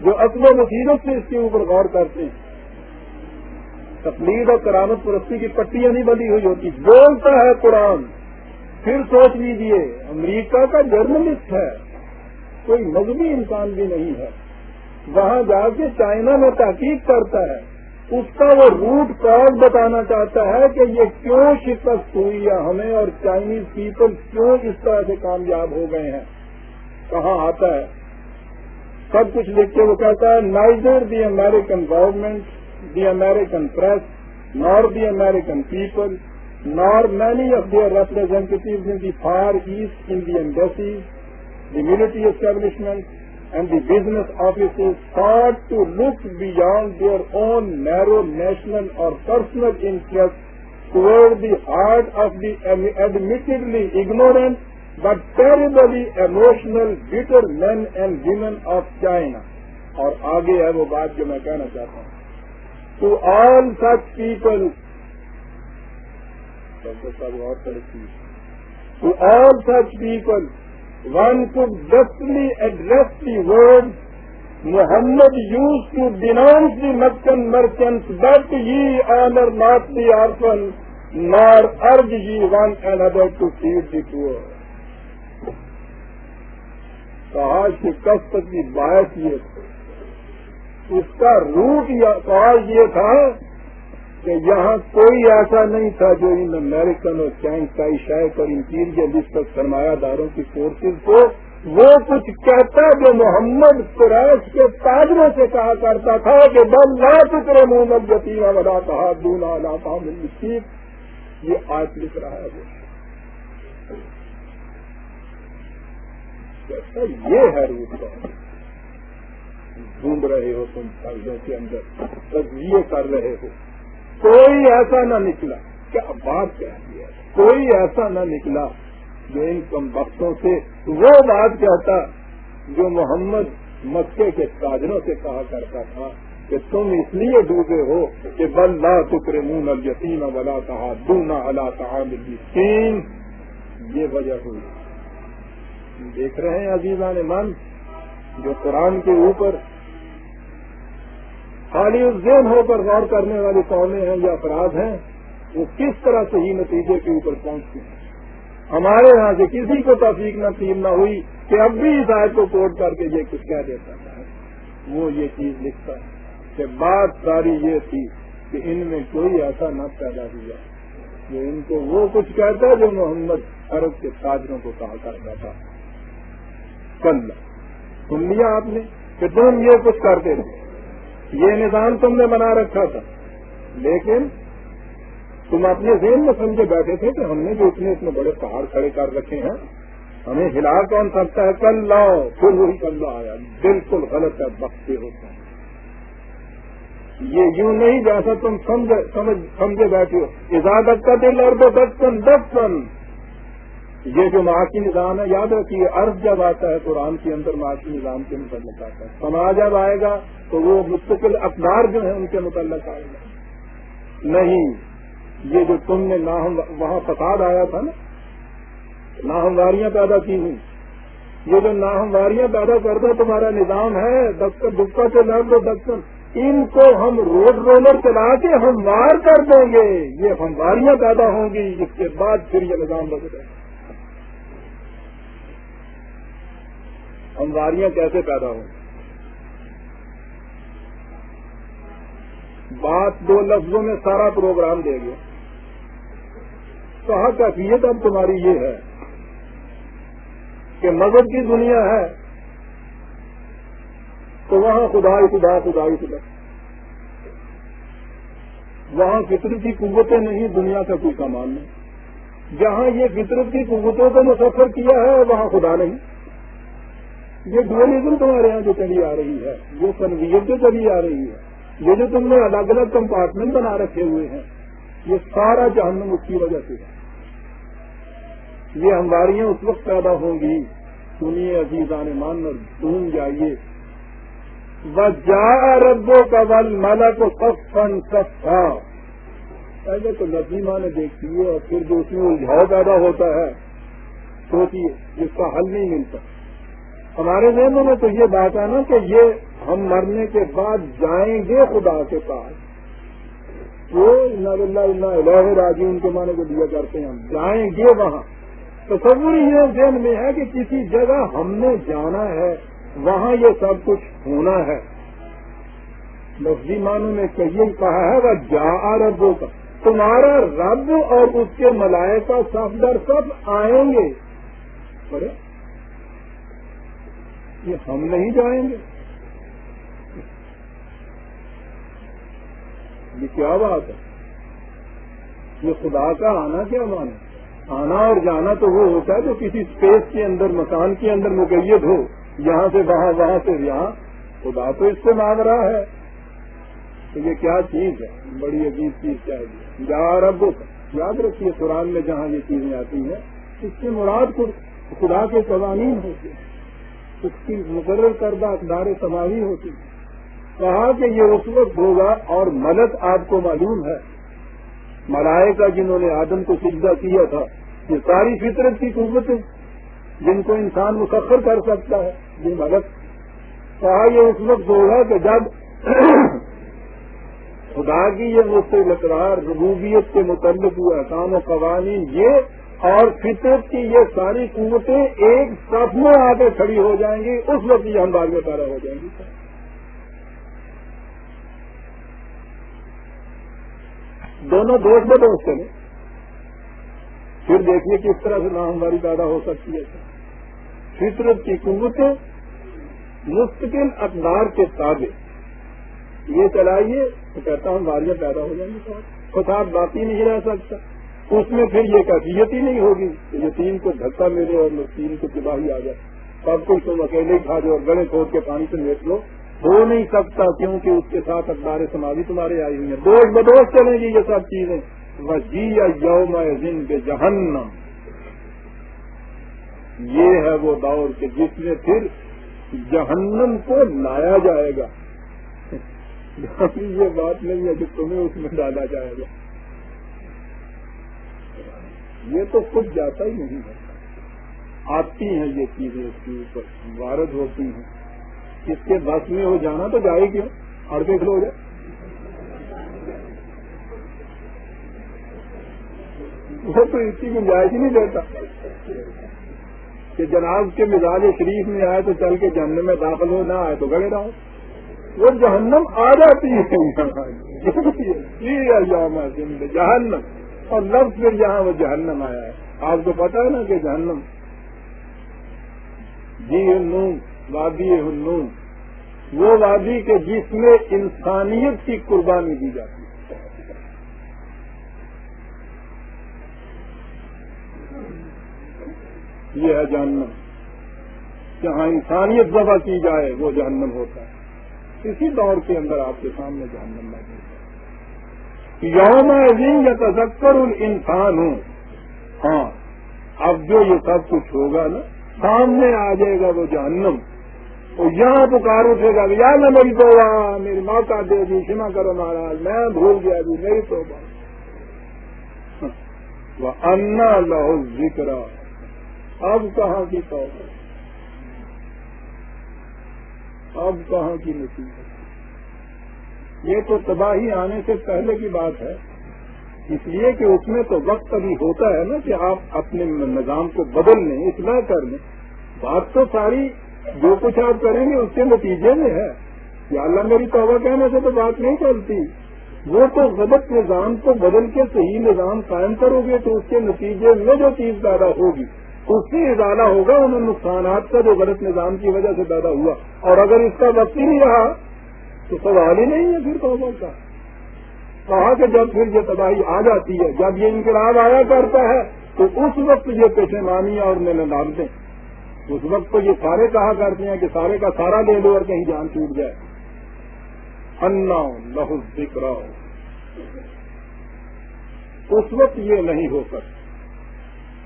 جو اصل و مصیبت سے اس کے اوپر غور کرتے ہیں۔ تقلید اور کرامت پرستی کی پٹیاں نہیں بندی ہوئی ہوتی، بولتا ہے قرآن۔ پھر سوچ لیجیے امریکہ کا جرنلسٹ ہے، کوئی مذہبی انسان بھی نہیں ہے۔ وہاں جا کے چائنا میں تحقیق کرتا ہے۔ اس کا وہ روٹ کاز بتانا چاہتا ہے کہ یہ کیوں شکست ہوئی ہے ہمیں اور چائنیز پیپل کیوں اس طرح سے کامیاب ہو گئے ہیں؟ کہاں آتا ہے؟ سب کچھ لکھ کے وہ کہتا ہے neither the American government the American press nor the American people nor many of their representatives in the Far East in the embassies the military establishment and the business offices start to look beyond their own narrow national or personal interests toward the heart of the admittedly ignorant but terribly emotional bitter men and women of China. اور آگے ہے وہ بات جو میں کہنا چاہتا ہوں to all such people to all such people one could justly address the words Muhammad used to denounce the Meccan merchants, but ye honor not the orphan, nor urge ye one another to feed the poor. کہا شکست کی باعث یہ تھی اس کا route کہا یہ تھا کہ یہاں کوئی ایسا نہیں تھا جو ان امریکن اور چینک کا شیخ اور انٹیریلسٹ سرمایہ داروں کی فورسز کو۔ وہ کچھ کہتا جو محمد قریش کے تاجروں سے کہا کرتا تھا کہ بل لا فکر محمد یتیم ودا کہا دونا لا کہا یہ آج لکھ رہا ہے۔ یہ ہے روپ ڈھونڈ رہے ہو تم قرضوں کے اندر۔ تجزیے کر رہے ہو۔ کوئی ایسا نہ نکلا کیا بات کہتی ہے؟ کوئی ایسا نہ نکلا جو ان کم وقتوں سے وہ بات کہتا جو محمد مکے کے تاجروں سے کہا کرتا تھا کہ تم اس لیے ڈوبے ہو کہ بلّہ ٹکرے منہ نل یتیم بلا کہا دونا اللہ کہا تین یہ وجہ ہوئی۔ دیکھ رہے ہیں عزیزہ نے من جو قرآن کے اوپر خالی ذہن ہو کر غور کرنے والی قومیں ہیں یا افراد ہیں، وہ کس طرح سے ہی نتیجے کے اوپر پہنچتے ہیں؟ ہمارے یہاں سے کسی کو تفریق نصیب نہ ہوئی کہ اب بھی اس آیت کو کوٹ کر کے یہ کچھ کہہ دیتا ہے۔ وہ یہ چیز لکھتا ہے کہ بات ساری یہ تھی کہ ان میں کوئی ایسا نہ پیدا ہوا جو ان کو وہ کچھ کہتا جو محمد عرب کے تاجروں کو کہا کرتا تھا۔ کل سن لیا آپ نے کہ تم یہ کچھ کرتے تھے۔ یہ نظام تم نے بنا رکھا تھا۔ لیکن تم اپنے ذہن میں سمجھے بیٹھے تھے کہ ہم نے جو اتنے اتنے بڑے پہاڑ کھڑے کر رکھے ہیں، ہمیں ہلا کون سکتا ہے؟ کل لاؤ پھر وہی کل آیا۔ بالکل غلط ہے، بختے ہوتے ہیں یہ یوں نہیں جیسا تم سمجھے بیٹھے ہو۔ اجازت کا دل اور بچپن بچپن یہ جو معاشی نظام ہے، یاد رکھیے، عرض جب آتا ہے قرآن کے اندر معاشی نظام کے متعلق آتا ہے۔ سماج جب آئے گا تو وہ مستقل اقدار جو ہیں ان کے متعلق آئے گا۔ نہیں، یہ جو تم نے وہاں فساد آیا تھا نا، ناہمواریاں پیدا کی ہوئی۔ یہ جو ناہمواریاں پیدا کرتا تمہارا نظام ہے دفتر دکا کے لگ دو دفتر ان کو ہم روڈ رولر چلا کے ہم وار کر دیں گے۔ یہ ہمواریاں پیدا ہوں گی، اس کے بعد پھر یہ نظام بدلے گا ہمواریاں کیسے پیدا ہوں؟ بات دو لفظوں میں سارا پروگرام دے گیا کہا کیفیت اب تمہاری یہ ہے کہ مذہب کی دنیا ہے، تو وہاں خدا خدا خدا خدا۔ وہاں فطرت کی قوتیں نہیں، دنیا کا کوئی سامان نہیں۔ جہاں یہ فطرت کی قوتوں کو مسفر کیا ہے، وہاں خدا نہیں۔ یہ ڈولیزم تمہارے یہاں جو چلی آ رہی ہے، یہ تنویت جو چلی آ رہی ہے، یہ جو تم نے الگ الگ کمپارٹمنٹ بنا رکھے ہوئے ہیں، یہ سارا جہنم اس کی وجہ سے ہے۔ یہ ہماریاں اس وقت پیدا ہوں گی، سنیے عزیزان مان ڈھونڈ جائیے۔ جا ربوں کا بل مالا کو سب فن سب تھا پہلے تو نظیمہ نے دیکھی ہے اور پھر جو اس میں الجھاؤ پیدا ہوتا ہے۔ سوچیے، جس کا حل نہیں ملتا۔ ہمارے ذہنوں میں تو یہ بات ہے نا کہ یہ ہم مرنے کے بعد جائیں گے خدا کے پاس، وہ اللہ راجی ان کے معنی کو دیا کرتے ہیں، ہم جائیں گے وہاں۔ تصور یہ ذہن میں ہے کہ کسی جگہ ہم نے جانا ہے، وہاں یہ سب کچھ ہونا ہے۔ لفظی معنی میں کہیے کہا ہے، وہ جا ربوں کا تمہارا رب اور اس کے ملائکہ سب در سب آئیں گے۔ بڑے یہ ہم نہیں جائیں گے۔ یہ کیا بات ہے؟ یہ خدا کا آنا کیا مانا آنا اور جانا تو وہ ہوتا ہے جو کسی اسپیس کے اندر، مکان کے اندر مقید ہو۔ یہاں سے وہاں وہاں سے یہاں۔ خدا تو اس سے مانگ رہا ہے۔ تو یہ کیا چیز ہے؟ بڑی عجیب چیز چاہیے جہاں رب، یاد رکھیے قرآن میں جہاں یہ چیزیں آتی ہیں، اس سے مراد خدا کے قوانین ہوتے ہیں۔ اس کی مقرر کردہ اقدار سماوی ہوتی کہا کہ یہ اس وقت ہوگا اور مدد آپ کو معلوم ہے۔ ملائے کا جنہوں نے آدم کو سجدہ کیا تھا، یہ ساری فطرت کی قوتیں جن کو انسان مسفر کر سکتا ہے، یہ مدد کہا یہ اس وقت ہوگا کہ جب خدا کی یہ مستقرار ربوبیت کے متعلق ہوئے احکام و قوانین یہ اور فطرت کی یہ ساری قوتیں ایک سب میں آ کے کھڑی ہو جائیں گی، اس وقت یہ ہم بعد میں پیدا ہو جائیں گی دونوں دوست میں دوست چلے پھر دیکھیے کس طرح سے ہماری پیدا ہو سکتی ہے۔ فطرت کی قوتیں مستقل اقدار کے تابع۔ یہ چلائیے، تو کہتا ہوں باریاں پیدا ہو جائیں گی فساد باقی نہیں رہ سکتا۔ اس میں پھر یہ کیفیت ہی نہیں ہوگی کہ یتیم کو دھکا ملے اور مسکین کو تباہی آ جائے۔ سب کچھ تم اکیلے کھا جاؤ اور گڑے کھود کے پانی سے لیٹ لو۔ ہو نہیں سکتا کیونکہ اس کے ساتھ اخبار سماجی تمہارے آئی ہوئی ہیں۔ دوست بدوش چلیں گی یہ سب چیزیں۔ وجی یوم دن کے جہنم یہ ہے وہ دور کہ جس میں پھر جہنم کو لایا جائے گا۔ یہ بات نہیں ہے کہ تمہیں اس میں ڈالا جائے گا۔ یہ تو خود جاتا ہی نہیں ہے۔ آتی ہیں یہ چیزیں اس کے اوپر، وارد ہوتی ہیں۔ اس کے بس میں ہو جانا تو جائے کیوں؟ اور دیکھ لو جائے۔ وہ تو اس کی گنجائش ہی نہیں دیتا۔ کہ جناب کے مزاج شریف میں آئے تو چل کے جہنم میں داخل ہو، نہ آئے تو گڑے رہو وہ جہنم آ جاتی ہے۔ جہنم۔ اور لفظ پھر جہاں وہ جہنم آیا ہے۔ آپ کو پتا ہے نا کہ جہنم۔ جی ہنون، وادی ہنون۔ وہ وادی کے جس میں انسانیت کی قربانی دی جاتی ہے۔ یہ ہے جہنم۔ جہاں انسانیت ذبح کی جائے، وہ جہنم ہوتا ہے۔ اسی دور کے اندر آپ کے سامنے جہنم موجود ہے۔ یوم عظیم یا تذکر انسان ہوں ہاں اب جو یہ سب کچھ ہوگا نا، سامنے آ جائے گا وہ جہنم. تو یہاں پکار اٹھے گا، یا میں میری تو میری ماں کا دے دی سما کرو مہاراج، میں بھول گیا جی میری تو وہ انا لہو ذکر اب کہاں کی تو اب کہاں کی نصیحت؟ یہ تو تباہی آنے سے پہلے کی بات ہے۔ اس لیے کہ اس میں تو وقت ابھی ہوتا ہے نا کہ آپ اپنے نظام کو بدل لیں، اصلاح کر لیں۔ بات تو ساری جو کچھ آپ کریں گے، اس کے نتیجے میں ہے۔ یا اللہ میری توبہ کہنے سے تو بات نہیں چلتی۔ وہ تو غلط نظام کو بدل کے صحیح نظام قائم کرو گے تو اس کے نتیجے میں جو چیز پیدا ہوگی، اس سے ادارہ ہوگا۔ ان نقصانات کا جو غلط نظام کی وجہ سے پیدا ہوا۔ اور اگر اس کا وقت ہی نہیں رہا تو سوال ہی نہیں ہے پھر توبہ کا کہا کہ جب پھر یہ تباہی آ جاتی ہے، جب یہ انقلاب آیا کرتا ہے، تو اس وقت یہ پیشمانیاں اور میں ڈالتے اس وقت تو یہ سارے کہا کرتے ہیں کہ سارے کا سارا لے لو اور کہیں جان چھوٹ جائے۔ انا لہو ذکر اس وقت یہ نہیں ہو سکتا۔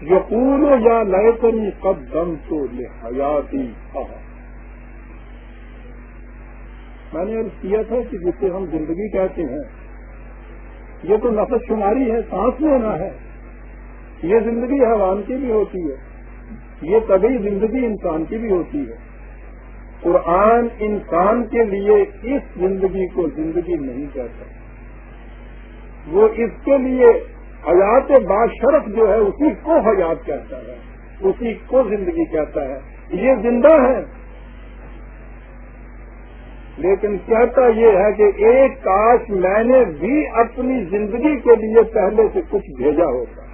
یقول یا لیے تری قدم تو حیاتی میں نے عرض کیا تھا کہ جسے ہم زندگی کہتے ہیں، یہ تو نفس شماری ہے، سانس لینا ہے۔ یہ زندگی حیوان کی بھی ہوتی ہے۔ یہ طبی زندگی انسان کی بھی ہوتی ہے۔ قرآن انسان کے لیے اس زندگی کو زندگی نہیں کہتا۔ وہ اس کے لیے حیات باشرف جو ہے، اسی کو حیات کہتا ہے۔ اسی کو زندگی کہتا ہے۔ یہ زندہ ہے۔ لیکن کہتا یہ ہے کہ ایک کاش میں نے بھی اپنی زندگی کے لیے پہلے سے کچھ بھیجا ہوتا۔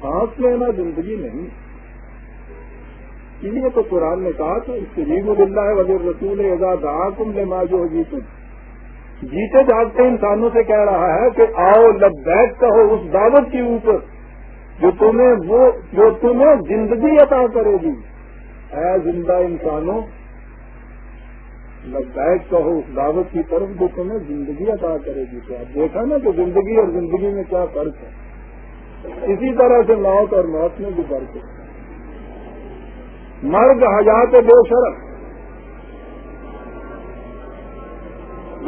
سانس لینا زندگی نہیں۔ اس لیے تو قرآن نے کہا تھا اس شریف اللہ وزیر رسول اعزاز کم لما جو جیتے جیتے جاگتے انسانوں سے کہہ رہا ہے کہ آؤ لبیک کہو، اس دعوت کے اوپر۔ جو تمہیں وہ جو تمہیں زندگی عطا کرے گی۔ اے زندہ انسانوں، لبیک کہو اس دعوت کی طرف جو تمہیں زندگی عطا کرے گی۔ تو آپ دیکھا نا کہ زندگی اور زندگی میں کیا فرق ہے۔ اسی طرح سے موت اور موت میں بھی فرق ہے۔ مرد حیات، بے شرف۔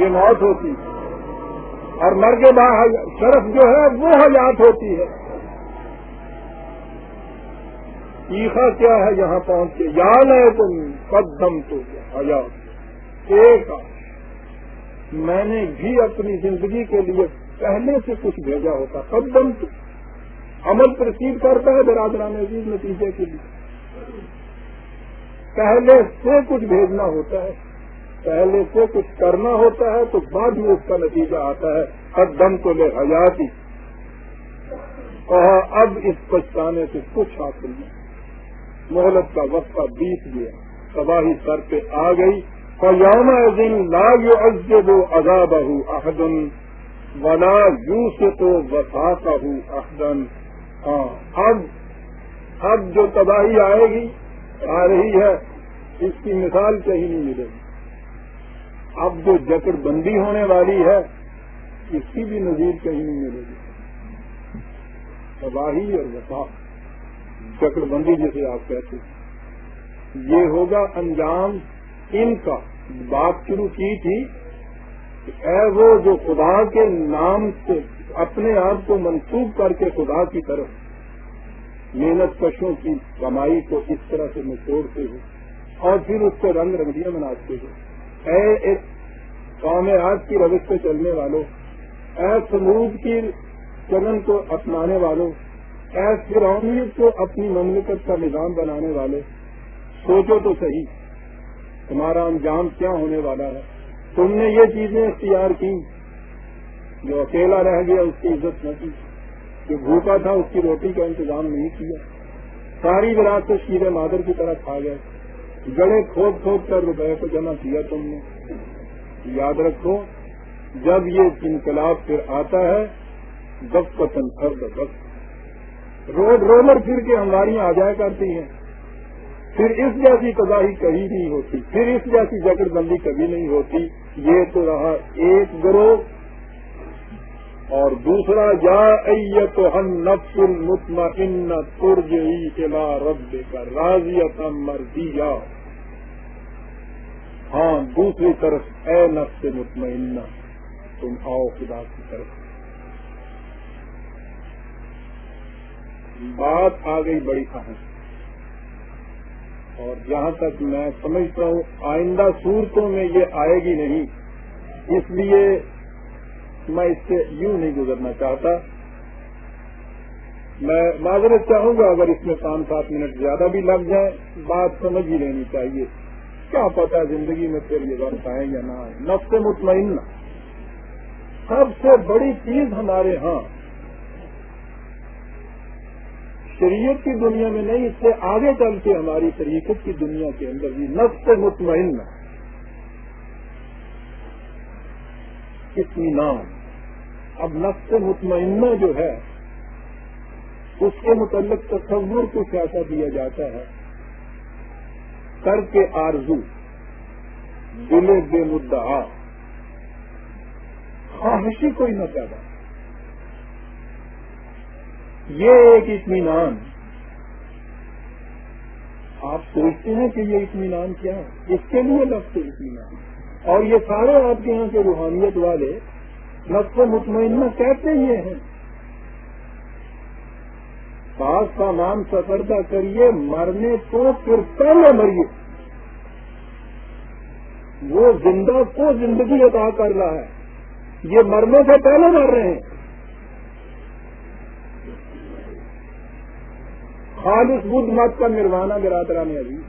یہ موت ہوتی ہے۔ اور مر کے بعد شرف جو ہے، وہ حیات ہوتی ہے۔ تیخا کیا ہے یہاں پہنچ کے یاد ہے تم قدم تو حیات ایک میں نے بھی اپنی زندگی کے لیے پہلے سے کچھ بھیجا ہوتا، قدم تو۔ عمل پرسیو کرتا ہے برادران عزیز نتیجے کے لیے۔ پہلے سے کچھ بھیجنا ہوتا ہے، پہلے سے کچھ کرنا ہوتا ہے تو بعد میں اس کا نتیجہ آتا ہے، قدم تو لے حیاتی۔ کہا اب اس پچھتانے سے کچھ حاصل نہیں۔ محلت کا وقت بیت گیا تباہی سر پہ آ گئی۔ یوم دن لا یو ازب و عذاب احدن ولا یو سے تو وفا کا ہوں احدن ہاں اب اب جو تباہی آئے گی، آ رہی ہے۔ اس کی مثال کہیں نہیں ملے گی۔ اب جو جکڑ بندی ہونے والی ہے، اس کی بھی نظیر کہیں نہیں ملے گی۔ تباہی اور وفا چکر بندی جسے آپ کہتے ہیں۔ یہ ہوگا انجام ان کا۔ بات شروع کی تھی اے وہ جو خدا کے نام سے اپنے آپ کو منسوخ کر کے خدا کی طرف محنت کشوں کی کمائی کو اس طرح سے نچوڑتے ہو اور پھر اس کو رنگ رنگیاں مناتے ہو اے ایک قوم آج کی روش پہ چلنے والوں اے سمود کی چلن کو اپنانے والوں ایس فرونیت کو اپنی مملکت کا نظام بنانے والے، سوچو تو صحیح، تمہارا انجام کیا ہونے والا ہے؟ تم نے یہ چیزیں اختیار کی، جو اکیلا رہ گیا، اس کی عزت نہ کی، جو بھوکا تھا، اس کی روٹی کا انتظام نہیں کیا۔ ساری وراثت سے شیر مادر کی طرف آ گئے۔ گڑے کھود کھود کر روپئے کو جمع کیا تم نے۔ یاد رکھو، جب یہ انقلاب پھر آتا ہے دس پسند فرد دس روڈ رولر پھر کے ہماری آ جایا کرتی ہیں۔ پھر اس جیسی تباہی کبھی نہیں ہوتی، پھر اس جیسی جگڑ بندی کبھی نہیں ہوتی۔ یہ تو رہا ایک گروہ۔ اور دوسرا، یا ایت ہم نفس المطمئن ترجعی الى رب کا راضیت مرضیہ۔ ہاں دوسری طرف، اے نفس مطمئنہ، تم آؤ خدا کی طرف۔ بات آ گئی بڑی اہم اور جہاں تک میں سمجھتا ہوں، آئندہ صورتوں میں یہ آئے گی نہیں۔ اس لیے میں اس سے یوں نہیں گزرنا چاہتا۔ میں معذرت چاہوں گا اگر اس میں پانچ سات منٹ زیادہ بھی لگ جائیں، بات سمجھ ہی لینی چاہیے۔ کیا پتا زندگی میں پھر یہ وقت آئے یا نہ آئے۔ نفس مطمئن سب سے بڑی چیز ہمارے ہاں شریعت کی دنیا میں نہیں، اس سے آگے چل کے ہماری شریعت کی دنیا کے اندر بھی نفس مطمئن اطمینان اب نفس مطمئنہ جو ہے، اس کے متعلق تصور کو کیسا دیا جاتا ہے۔ کر کے آرزو دل بے مدعا۔ خواہشی کوئی نہ پیدا۔ یہ ایک اطمینان. آپ سوچتے ہیں کہ یہ اطمینان کیا ہے؟ اس کے لیے لفظ اطمینان. اور یہ سارے آپ کے یہاں کے روحانیت والے لفظ مطمئنہ کہتے یہ ہیں. پاس سامان سفردہ کریے، مرنے کو پھر پہلے مریے. وہ زندہ کو زندگی عطا کر رہا ہے. یہ مرنے سے پہلے مر رہے ہیں. خالص بدھ مت کا نروانا برادرا نے ابھی جی۔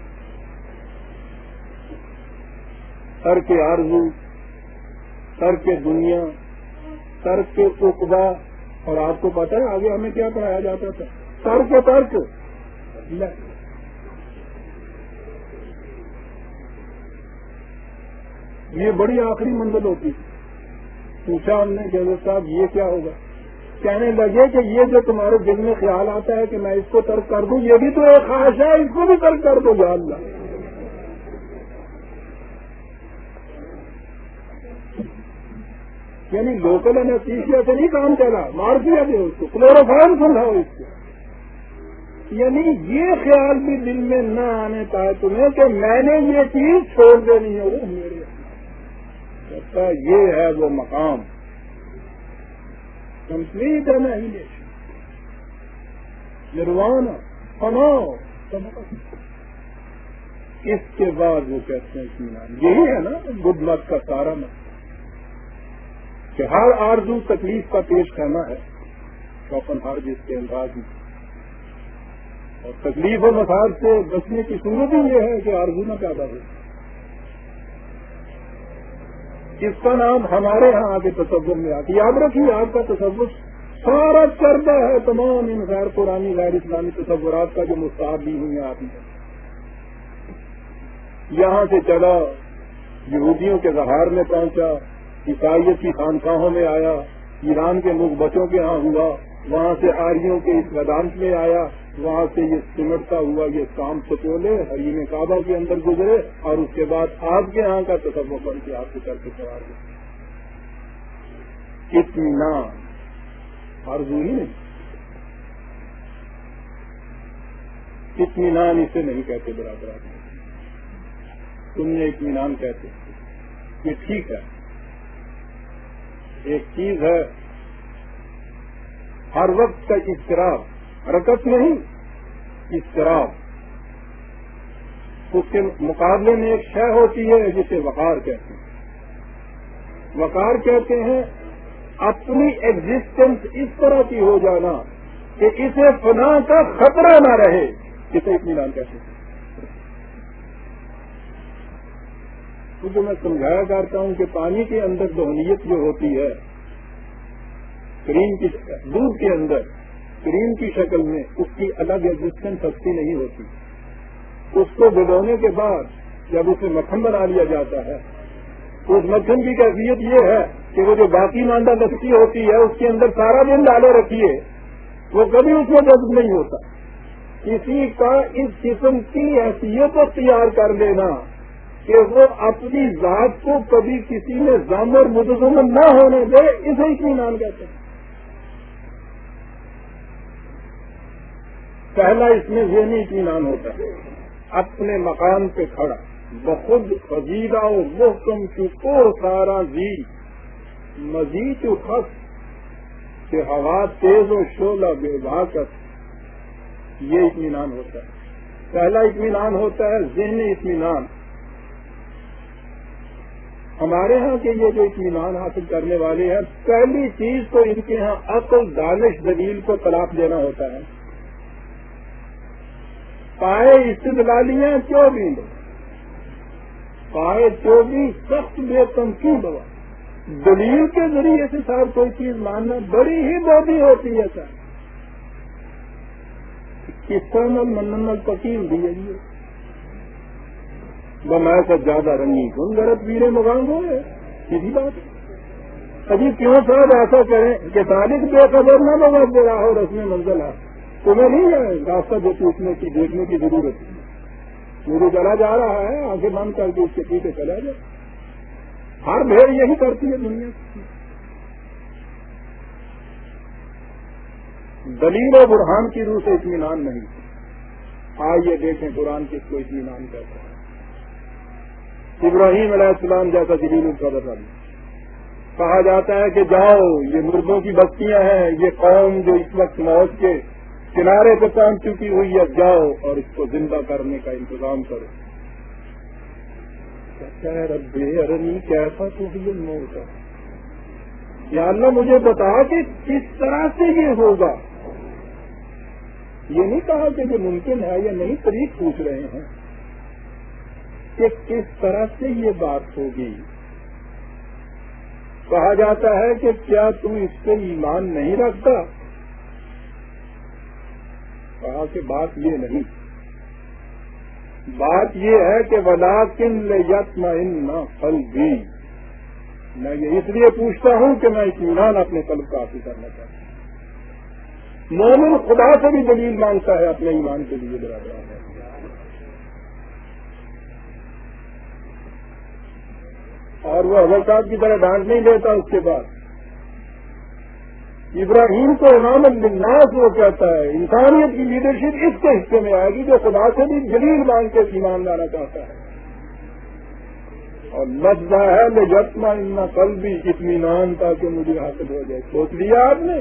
سر کے آرزو سر کے دنیا سر کے اقبا۔ اور آپ کو پتا ہے آگے ہمیں کیا پڑھایا جاتا تھا؟ سر کے ترک۔ یہ بڑی آخری منزل ہوتی۔ پوچھا ہم نے کہ صاحب یہ کیا ہوگا؟ کہنے لگے کہ یہ جو تمہارے دل میں خیال آتا ہے کہ میں اس کو ترک کر دوں، یہ بھی تو ایک خواہش ہے، اس کو بھی ترک کر دو یا اللہ۔ یعنی لوکل انستیشیا سے نہیں کام چلا مار دیا گیا اس کو، کلوروفارم سمجھاؤ اس کو۔ یعنی یہ خیال بھی دل میں نہ آنے پائے تمہیں کہ میں نے یہ چیز چھوڑ دینی ہے، وہ میرے یہ ہے وہ مقام۔ کمپلیٹ انہیلیشن نروانا فنا اس کے بعد وہ کہتے ہیں اطمینان یہی ہے نا، گڈ مت کا سارا مت کہ ہر آرزو، تکلیف کا پیش کرنا ہے، تو اپن ہر جس کے انداز میں۔ اور تکلیف و مساج سے بچنے کی صورت ہی یہ ہے کہ آرزو نہ پیدا ہو۔ اس کا نام ہمارے ہاں آگے تصور میں آتی یاد رکھیے آپ کا تصور سارا چردہ ہے، تمام ان غیر پرانی غیر اسلامی تصورات کا جو مستعد بھی ہوئی ہیں آپ نے یہاں سے چلا، یہودیوں کے زہار میں پہنچا، عیسائیت کی خانقاہوں میں آیا، ایران کے ملک بچوں کے ہاں ہوا، وہاں سے آریوں کے اس میدان میں آیا وہاں سے یہ سمٹتا ہوا یہ کام سچولے حریم کعبہ کے اندر گزرے اور اس کے بعد آپ کے یہاں کا تصور بن کے آپ کے کر کے سوار گئے۔ اطمینان آرزو ہی نہیں اطمینان اسے نہیں کہتے برابر تم نے اطمینان کہتے۔ یہ ٹھیک ہے۔ ایک چیز ہے۔ ہر وقت کا اضطراب۔ حرکت نہیں اضطراب اس کے مقابلے میں ایک شے ہوتی ہے جسے وقار کہتے ہیں۔ وقار کہتے ہیں اپنی ایگزٹینس اس طرح کی ہو جانا کہ اسے فنا کا خطرہ نہ رہے، جسے اطمینان کہتے ہیں۔ کیونکہ میں سمجھایا کرتا ہوں کہ پانی کے اندر دہلیت جو ہوتی ہے، کریم کی دودھ کے اندر کریم کی شکل میں اس کی الگ ایگزٹینس سستی نہیں ہوتی۔ اس کو بگونے کے بعد جب اسے مکھن بنا لیا جاتا ہے تو اس مکھن کی کیفیت یہ ہے کہ وہ جو باقی ماندہ دستی ہوتی ہے، اس کے اندر سارا دن ڈالے رکھیے، وہ کبھی اس میں جذب نہیں ہوتا۔ کسی کا اس قسم کی حیثیت اختیار کر لینا کہ وہ اپنی ذات کو کبھی کسی میں ضم اور نہ ہونے دے، اسے اطمینان کہتے ہیں۔ پہلا اس میں ذہنی اطمینان ہوتا ہے، اپنے مکان پہ کھڑا۔ بخود فضیدہ و محکم چکو سارا زی مزید خط کہ ہوا تیز و شولہ بے باقت یہ اطمینان ہوتا ہے۔ پہلا اطمینان ہوتا ہے، ذہنی اطمینان۔ ہمارے ہاں کے یہ جو اطمینان حاصل کرنے والے ہیں، پہلی چیز تو ان کے ہاں عقل، دانش، دلیل کو طلاق دینا ہوتا ہے۔ پائے استدلالیاں چوبیس۔ پائے چوبیس سخت بے کم کیوں دوا دلیل کے ذریعے سے سر کوئی چیز ماننا بڑی ہی بودی ہوتی ہے سر۔ کس طرح منن تکیل دی ہے جی۔ میں کا زیادہ رنگی کون غلط ویرے مغانگ ہو سیدھی بات ابھی کیوں صاحب ایسا کریں کہ تاریخ بے خبر نہ لگا دے رہا ہو رسم منزل ہے۔ تمہیں نہیں ہے راستہ جو پوچھنے کی دیکھنے کی ضرورت ہے۔ مجھے چلا جا رہا ہے آگے بند کر کے اس کے پیچھے چلا جائے ہر بھیڑ یہی کرتی ہے دنیا دلیل و برہان کی روح سے اطمینان نہیں۔ آئیے دیکھیں قرآن کس کو اطمینان کرتا ہے۔ ابراہیم علیہ السلام جیسا جلیل القدر علی کہا جاتا ہے کہ جاؤ، یہ مردوں کی بستیاں ہیں، یہ قوم جو اس وقت موت کے کنارے پہ پہنچ چکی ہوئی ہے، جاؤ اور اس کو زندہ کرنے کا انتظام کرو۔ ربے ارنی، کیسا تو موت یا اللہ، مجھے بتا کہ کس طرح سے یہ ہوگا؟ یہ نہیں کہا کہ یہ ممکن ہے یا نہیں طریق پوچھ رہے ہیں کہ کس طرح سے یہ بات ہوگی۔ کہا جاتا ہے کہ کیا تم اس سے ایمان نہیں رکھتا؟ کہا کہ بات یہ نہیں۔ بات یہ ہے کہ ولا کن لے ان پھل بھی میں یہ اس لیے پوچھتا ہوں کہ میں اطمینان اپنے قلب کا حاصل کرنا چاہتا ہوں۔ مومن خدا سے بھی دلیل مانگتا ہے، اپنے ایمان کے لیے برابر۔ اور وہ حضرت صاحب کی طرح ڈانٹ نہیں دیتا اس کے بعد۔ ابراہیم کو امام الناس وہ کہتا ہے، انسانیت کی لیڈرشپ اس کے حصے میں آئے گی جو خدا سے بھی جلیل مانگ کے ایمان لانا چاہتا ہے۔ اور لفظ ہے میں جتنا اتنا کل بھی اطمینان تاکہ مجھے حاصل ہو جائے۔ سوچ لیا آپ نے؟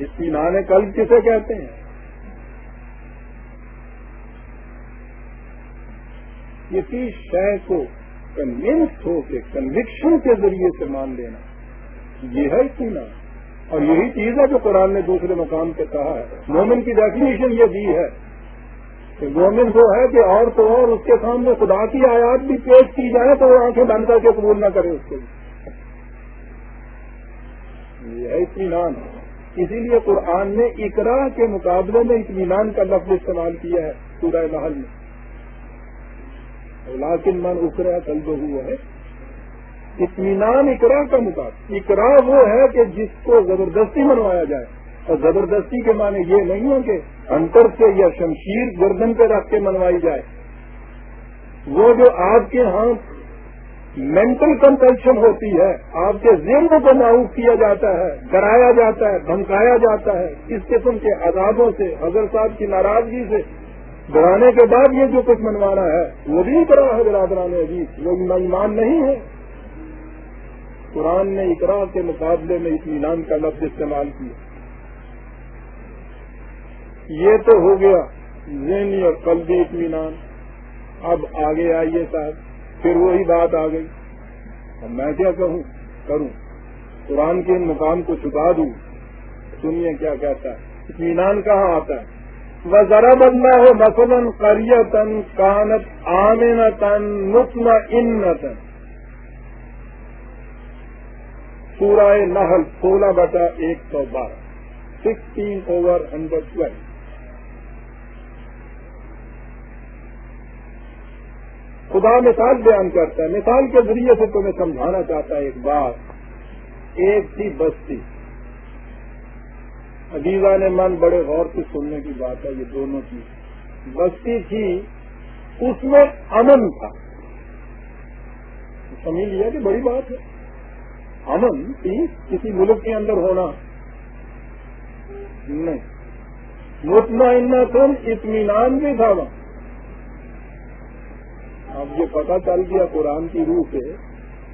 اطمینان قلب کسے کہتے ہیں؟ کسی شے کو کنوینس ہو کے کنوکشن کے ذریعے سے مان لینا۔ یہ ہے اطمینان۔ اور یہی چیز ہے جو قرآن نے دوسرے مقام پہ کہا ہے۔ مومن کی ڈیفینیشن یہ دی ہے کہ مومن وہ ہے کہ اور تو اور اس کے سامنے خدا کی آیات بھی پیش کی جائے تو وہ آنکھیں بند کر کے قبول نہ کرے اس کو یہ ہے اطمینان۔ اسی لیے قرآن نے اقرا کے مقابلے میں اطمینان کا لفظ استعمال کیا ہے سورہ محل میں۔ لاکن من اکرا کل جو ہوا ہے۔ اطمینان اقرا کا مقابلہ اقرا وہ ہے کہ جس کو زبردستی منوایا جائے۔ اور زبردستی کے معنی یہ نہیں ہو کہ انتر سے یا شمشیر گردن پہ رکھ کے منوائی جائے۔ وہ جو آپ کے ہاں مینٹل کنپلشن ہوتی ہے، آپ کے ذہن کو معروف کیا جاتا ہے، ڈرایا جاتا ہے، دھمکایا جاتا ہے۔ اس قسم کے عذابوں سے، حضرت صاحب کی ناراضگی سے۔ ڈرانے کے بعد یہ جو کچھ منوانا ہے، وہ بھی اقرا ہے برادران عزیز۔ وہ ایمان نہیں ہے۔ قرآن نے اقرا کے مقابلے میں اطمینان کا لفظ استعمال کیا۔ یہ تو ہو گیا ذہنی اور قلبی اطمینان۔ اب آگے آئیے صاحب، پھر وہی بات آ گئی۔ اب میں کیا کہوں؟ کروں۔ قرآن کے ان مقام کو چھپا دوں۔ سنیے کیا کہتا ہے۔ اطمینان کہاں آتا ہے؟ ذرا بدلا ہو مثلاً قریتن کانت آمنتن مطمئنتن سورہ نحل، سولہ بٹا ایک سو بارہ۔ سکسٹین اوور ہنڈریڈ ٹویلو خدا مثال بیان کرتا ہے۔ مثال کے ذریعے سے تمہیں سمجھانا چاہتا ہے ایک بات ایک تھی بستی۔ عزیزہ نے من بڑے غور سے سننے کی بات ہے، یہ دونوں کی بستی تھی، اس میں امن تھا۔ سمجھ لیا کہ بڑی بات ہے۔ امن تھی کسی ملک کے اندر ہونا۔ نہیں۔ مطمئنہ تم، اطمینان بھی تھا وہاں اب یہ پتا چل گیا قرآن کی روح سے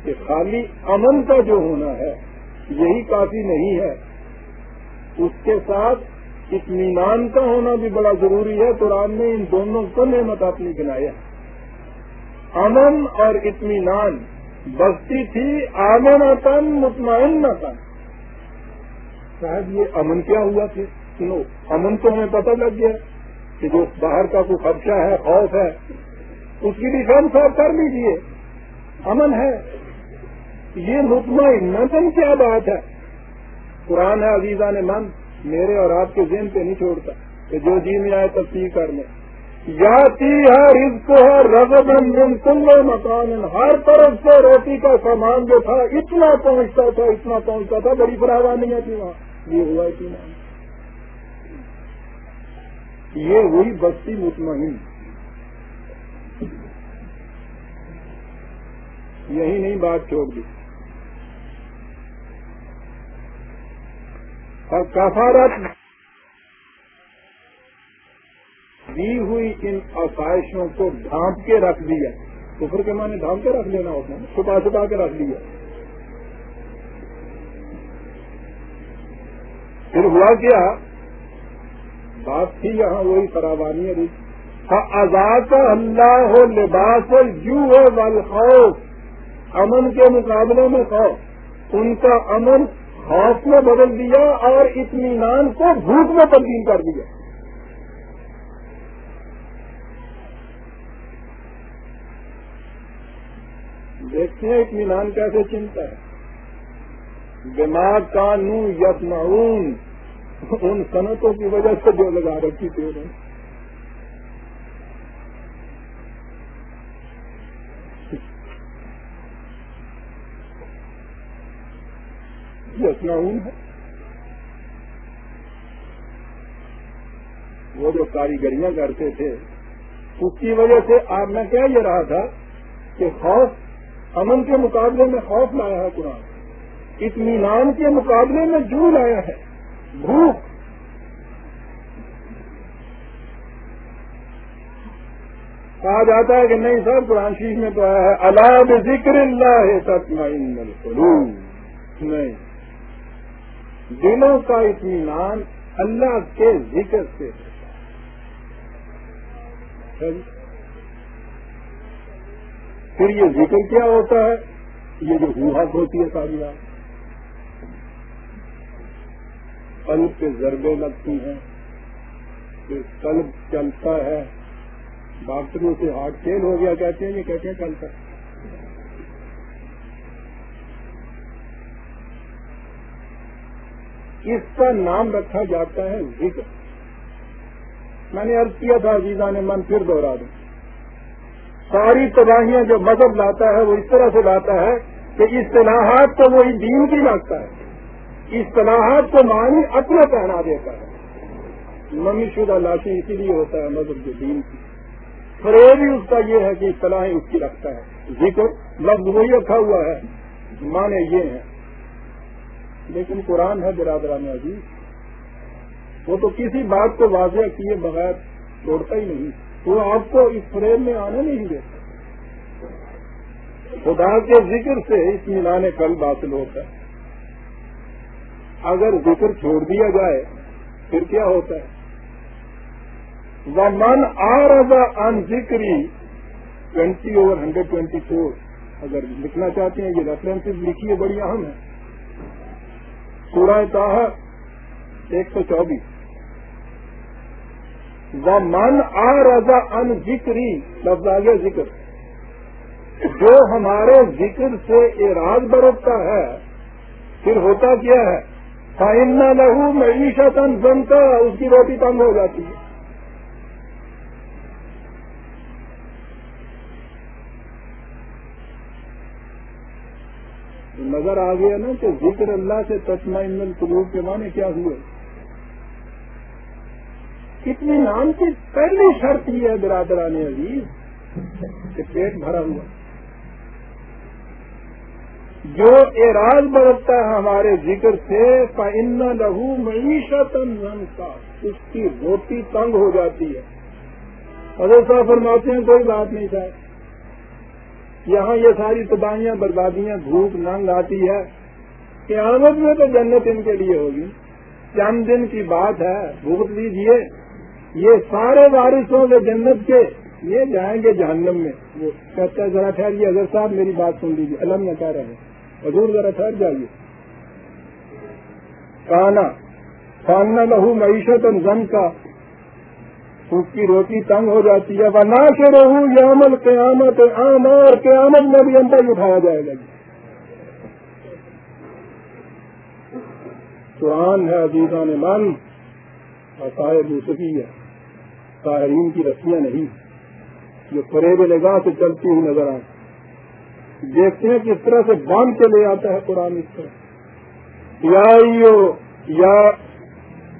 کہ خالی امن کا جو ہونا ہے، یہی کافی نہیں ہے۔ اس کے ساتھ اطمینان کا ہونا بھی بڑا ضروری ہے۔ قرآن نے ان دونوں کو نعمت اپنی گنایا امن اور اطمینان بستی تھی آمن تن مطمئن نہ تن شاید یہ امن کیا ہوا تھا سنو، امن تو ہمیں پتہ لگ گیا کہ جو باہر کا کوئی خدشہ ہے، خوف ہے، اس کی بھی فم صاف کر لیجیے امن ہے۔ یہ مطمئن نتن کیا بات ہے؟ قرآن ہے عزیزہ نے من، میرے اور آپ کے ذہن پہ نہیں چھوڑتا کہ جو جی میں آئے تفصیل کر لیں یا تی ہر اس کو رغبن کل مکان۔ ہر طرف سے روٹی کا سامان جو تھا، اتنا پہنچتا تھا، اتنا پہنچتا تھا، بڑی فراوانیاں تھی وہاں۔ یہ ہوا اطمینان یہ ہوئی بستی مطمئن۔ یہی نہیں، بات چھوڑ دی۔ اور کفارت دی ہوئی ان آسائشوں کو ڈھانپ کے رکھ دیا۔ کفر کے معنی ڈھانپ کے رکھ لینا ہوتا ہے چھپا چھپا کے رکھ دیا۔ پھر ہوا کیا؟ بات تھی یہاں وہی فراوانی ہے۔ آزاد اللہ ہو لباس جو ہو خوف امن کے مقابلے میں خوف ان کا امن خوف میں بدل دیا اور اطمینان کو بھوک میں تبدیل کر دیا۔ دیکھتے اطمینان کیسے چنتا ہے؟ دماغ کا نو یتمعون ان صنعتوں کی وجہ سے جو لگا رکھی تھی انہوں یتمعون ہے۔ وہ جو کاریگریاں کرتے تھے، اس کی وجہ سے آپ میں کیا یہ رہا تھا کہ خوف امن کے مقابلے میں خوف لایا ہے قرآن۔ اطمینان کے مقابلے میں جو لایا ہے۔ بھوک۔ کہا جاتا ہے کہ نہیں سر، قرآن شریف میں تو آیا ہے اللہ ذکر اللہ تطمئن نہیں۔ دلوں کا اطمینان اللہ کے ذکر سے ہے۔ پھر یہ ذکر کیا ہوتا ہے؟ یہ جو حق ہوتی ہے ساری بات قلب پہ ضربے لگتی ہیں۔ پھر قلب چلتا ہے۔ ڈاکٹروں سے ہارٹ فیل ہو گیا، کہتے ہیں یہ کہتے ہیں چلتا ہے۔ اس کا نام رکھا جاتا ہے ذکر۔ میں نے عرض کیا تھا عزیزہ نے من پھر دوہرا دوں۔ ساری تباہیاں جو مذہب لاتا ہے وہ اس طرح سے لاتا ہے کہ اصطلاحات تو وہی دین کی لگتا ہے۔ اصطلاحات کو معنی اپنا پہنا دیتا ہے۔ نمی شدہ لاشی اسی لیے ہوتا ہے مذہب جو دین کی۔ فریب اس کا یہ ہے کہ اصطلاحیں اس کی رکھتا ہے۔ ذکر لفظ وہی رکھا ہوا ہے۔ مانے یہ ہیں لیکن قرآن ہے برادران عزیز۔ وہ تو کسی بات کو واضح کیے بغیر چھوڑتا ہی نہیں۔ وہ آپ کو اس فریب میں آنے نہیں دیتا خدا کے ذکر سے اس ملان قلب حاصل ہوتا ہے۔ اگر ذکر چھوڑ دیا جائے، پھر کیا ہوتا ہے؟ وہ من آ ان ذکری twenty over hundred twenty four اگر لکھنا چاہتے ہیں، یہ ریفرنس لکھیے، بڑی اہم ہے سورہ تاہ ایک سو چوبیس۔ من آ رضا ان ذکری، لفظ آگے ذکر۔ جو ہمارے ذکر سے اراد برتتا ہے، پھر ہوتا کیا ہے؟ فائنہ لہو معیشت بنتا اس کی روٹی تنگ ہو جاتی ہے۔ نظر آ گیا نا کہ ذکر اللہ سے تسمہ ان قلوب کے معنی کیا ہوئے کتنی نام کی پہلی شرط یہ ہے برادران عزیز کہ پیٹ بھرا ہوا جو اعراض برتتا ہے ہمارے ذکر سے فن لہو معیشت کا اس کی روٹی تنگ ہو جاتی ہے۔ اگر صاحب فرماتے ہیں، کوئی بات نہیں تھا یہاں یہ ساری تباہیاں، بربادیاں، دھوپ، ننگ آتی ہے۔ قیامت میں تو جنت ان کے لیے ہوگی۔ چند دن کی بات ہے بھوک لیجیے یہ سارے وارثوں کے جنت کے یہ جائیں گے جہنم میں۔ وہ کہتا ہے، ذرا ٹھہریے اگر صاحب میری بات سن لیجیے الگ نہ کہہ رہے ہیں۔ حضور ذرا ٹھہر جائیے۔ کانا کھانا لہو معیشت زن کا اس کی روٹی تنگ ہو جاتی ہے۔ وہ نہ کے رہو یہ عمل قیامت عام اور قیامت میں بھی اندر اٹھایا جائے گا جی۔ قرآن ہے عزیزہ نے من اور صاحب موسیقی ہے۔ طاہرین کی رسیاں نہیں جو فریب نگاہ سے چلتی ہوئی نظر آئے دیکھتے ہیں کس طرح سے باندھ کے لے آتا ہے قرآن اس طرح۔ یا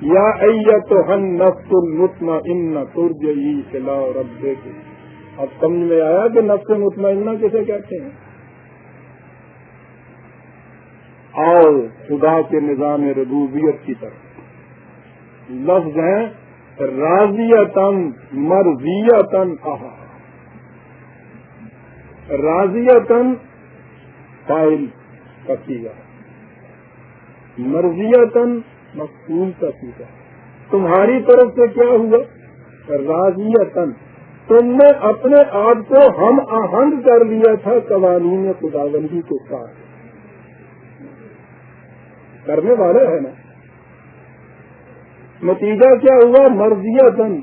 یا تو ہن نفس المطمئنہ ان ترجئی چلا رب اب سمجھ میں آیا کہ نفس مطمئنہ کسے کہتے ہیں؟ آؤ خدا کے نظام ربوبیت کی طرف۔ لفظ ہیں راضیتن مرضیتن آہا راضیتن فائل کا۔ سیگا مرضیتن مقصول کا۔ سیگا تمہاری طرف سے کیا ہوا؟ راضیتن تم نے اپنے آپ کو ہم آہنگ کر لیا تھا قوانین خداوندی کے ساتھ۔ کرنے والے ہیں نا؟ نتیجہ کیا ہوا؟ مرضیتن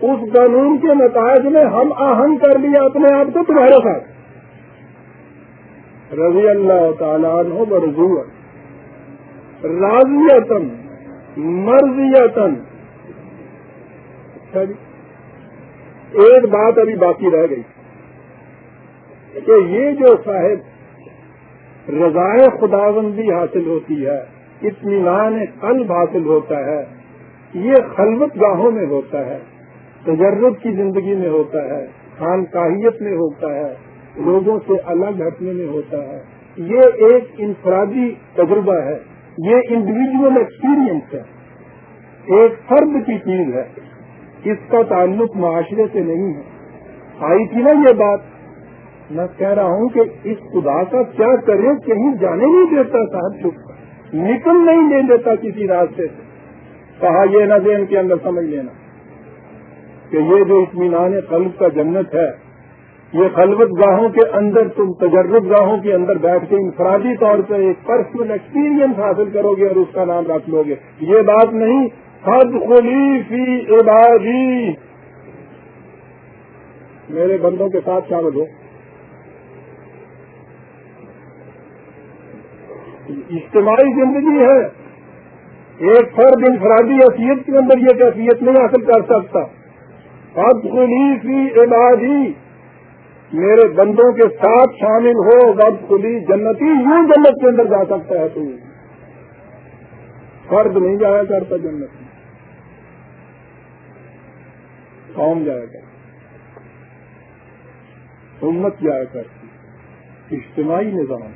اس قانون کے نتائج میں ہم آہنگ کر لیا اپنے آپ کو تمہارے ساتھ. رضی اللہ تعالیٰ عنہ برضو راضیتن مرضیتن اچھا جی ایک بات ابھی باقی رہ گئی. کہ یہ جو صاحب رضائے خداوندی حاصل ہوتی ہے، اطمینان قلب حاصل ہوتا ہے یہ خلوت گاہوں میں ہوتا ہے تجرب کی زندگی میں ہوتا ہے، خانقاہیت میں ہوتا ہے، لوگوں سے الگ ہٹنے میں ہوتا ہے۔ یہ ایک انفرادی تجربہ ہے، یہ انڈیویجل ایکسپیرئنس ہے۔ ایک فرد کی چیز ہے، اس کا تعلق معاشرے سے نہیں ہے۔ آئی تھی نا یہ بات، میں کہہ رہا ہوں کہ اس خدا کا کیا کرے، کہیں جانے نہیں دیتا، صاحب چپ۔ نکل نہیں دے دیتا کسی راستے سے۔ کہا یہ نہ دے ان کے اندر سمجھ لینا کہ یہ جو اطمینان قلب کا جنت ہے، یہ خلوت گاہوں کے اندر، تم تجرب گاہوں کے اندر بیٹھ کے انفرادی طور پہ ایک پرسنل ایکسپیرئنس حاصل کرو گے اور اس کا نام رکھ لو گے۔ یہ بات نہیں، خد خلی فی عبادی۔ میرے بندوں کے ساتھ شامل ہو۔ اجتماعی زندگی ہے۔ ایک فرد انفرادی حیثیت کے اندر یہ کیفیت نہیں حاصل کر سکتا۔ اب خلی فی عبادی میرے بندوں کے ساتھ شامل ہو وب کلی جنتی یوں جنت کے اندر جا سکتا ہے تو۔ فرد نہیں جایا کرتا جنت میں۔ قوم جایا کرتا۔ امت جایا کرتی۔ اجتماعی نظام۔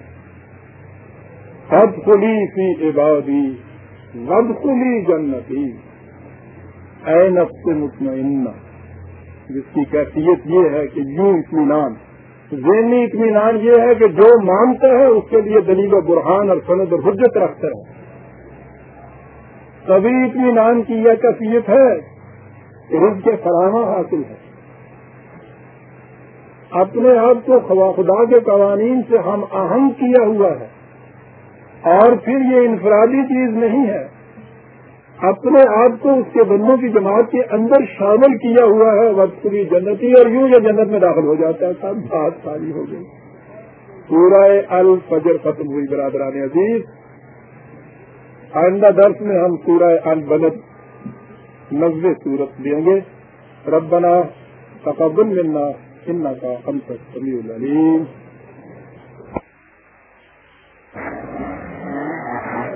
سب کلی فی عبادی۔ وب کلی جنتی اے نفس مطمئنہ، جس کی کیفیت یہ ہے کہ یوں اطمینان، ذہنی اطمینان یہ ہے کہ جو مانتا ہے اس کے لیے دلیل و برہان اور سند و حجت رکھتا ہے۔ تبھی اطمینان کی یہ کیفیت ہے کہ رز کے فراہم حاصل ہے۔ اپنے آپ کو خدا کے قوانین سے ہم اہم کیا ہوا ہے۔ اور پھر یہ انفرادی چیز نہیں ہے۔ اپنے آپ کو اس کے بندوں کی جماعت کے اندر شامل کیا ہوا ہے، وقت کی جنتی اور یوں یہ جنت میں داخل ہو جاتا ہے سب بات ساری ہو گئی۔ پورا الفجر ختم ہوئی برادران عزیز۔ آئندہ درس میں ہم سورہ البلد نبے صورت دیں گے۔ ربنا تقبل ملنا ان کا ہم تک سمی العلیم۔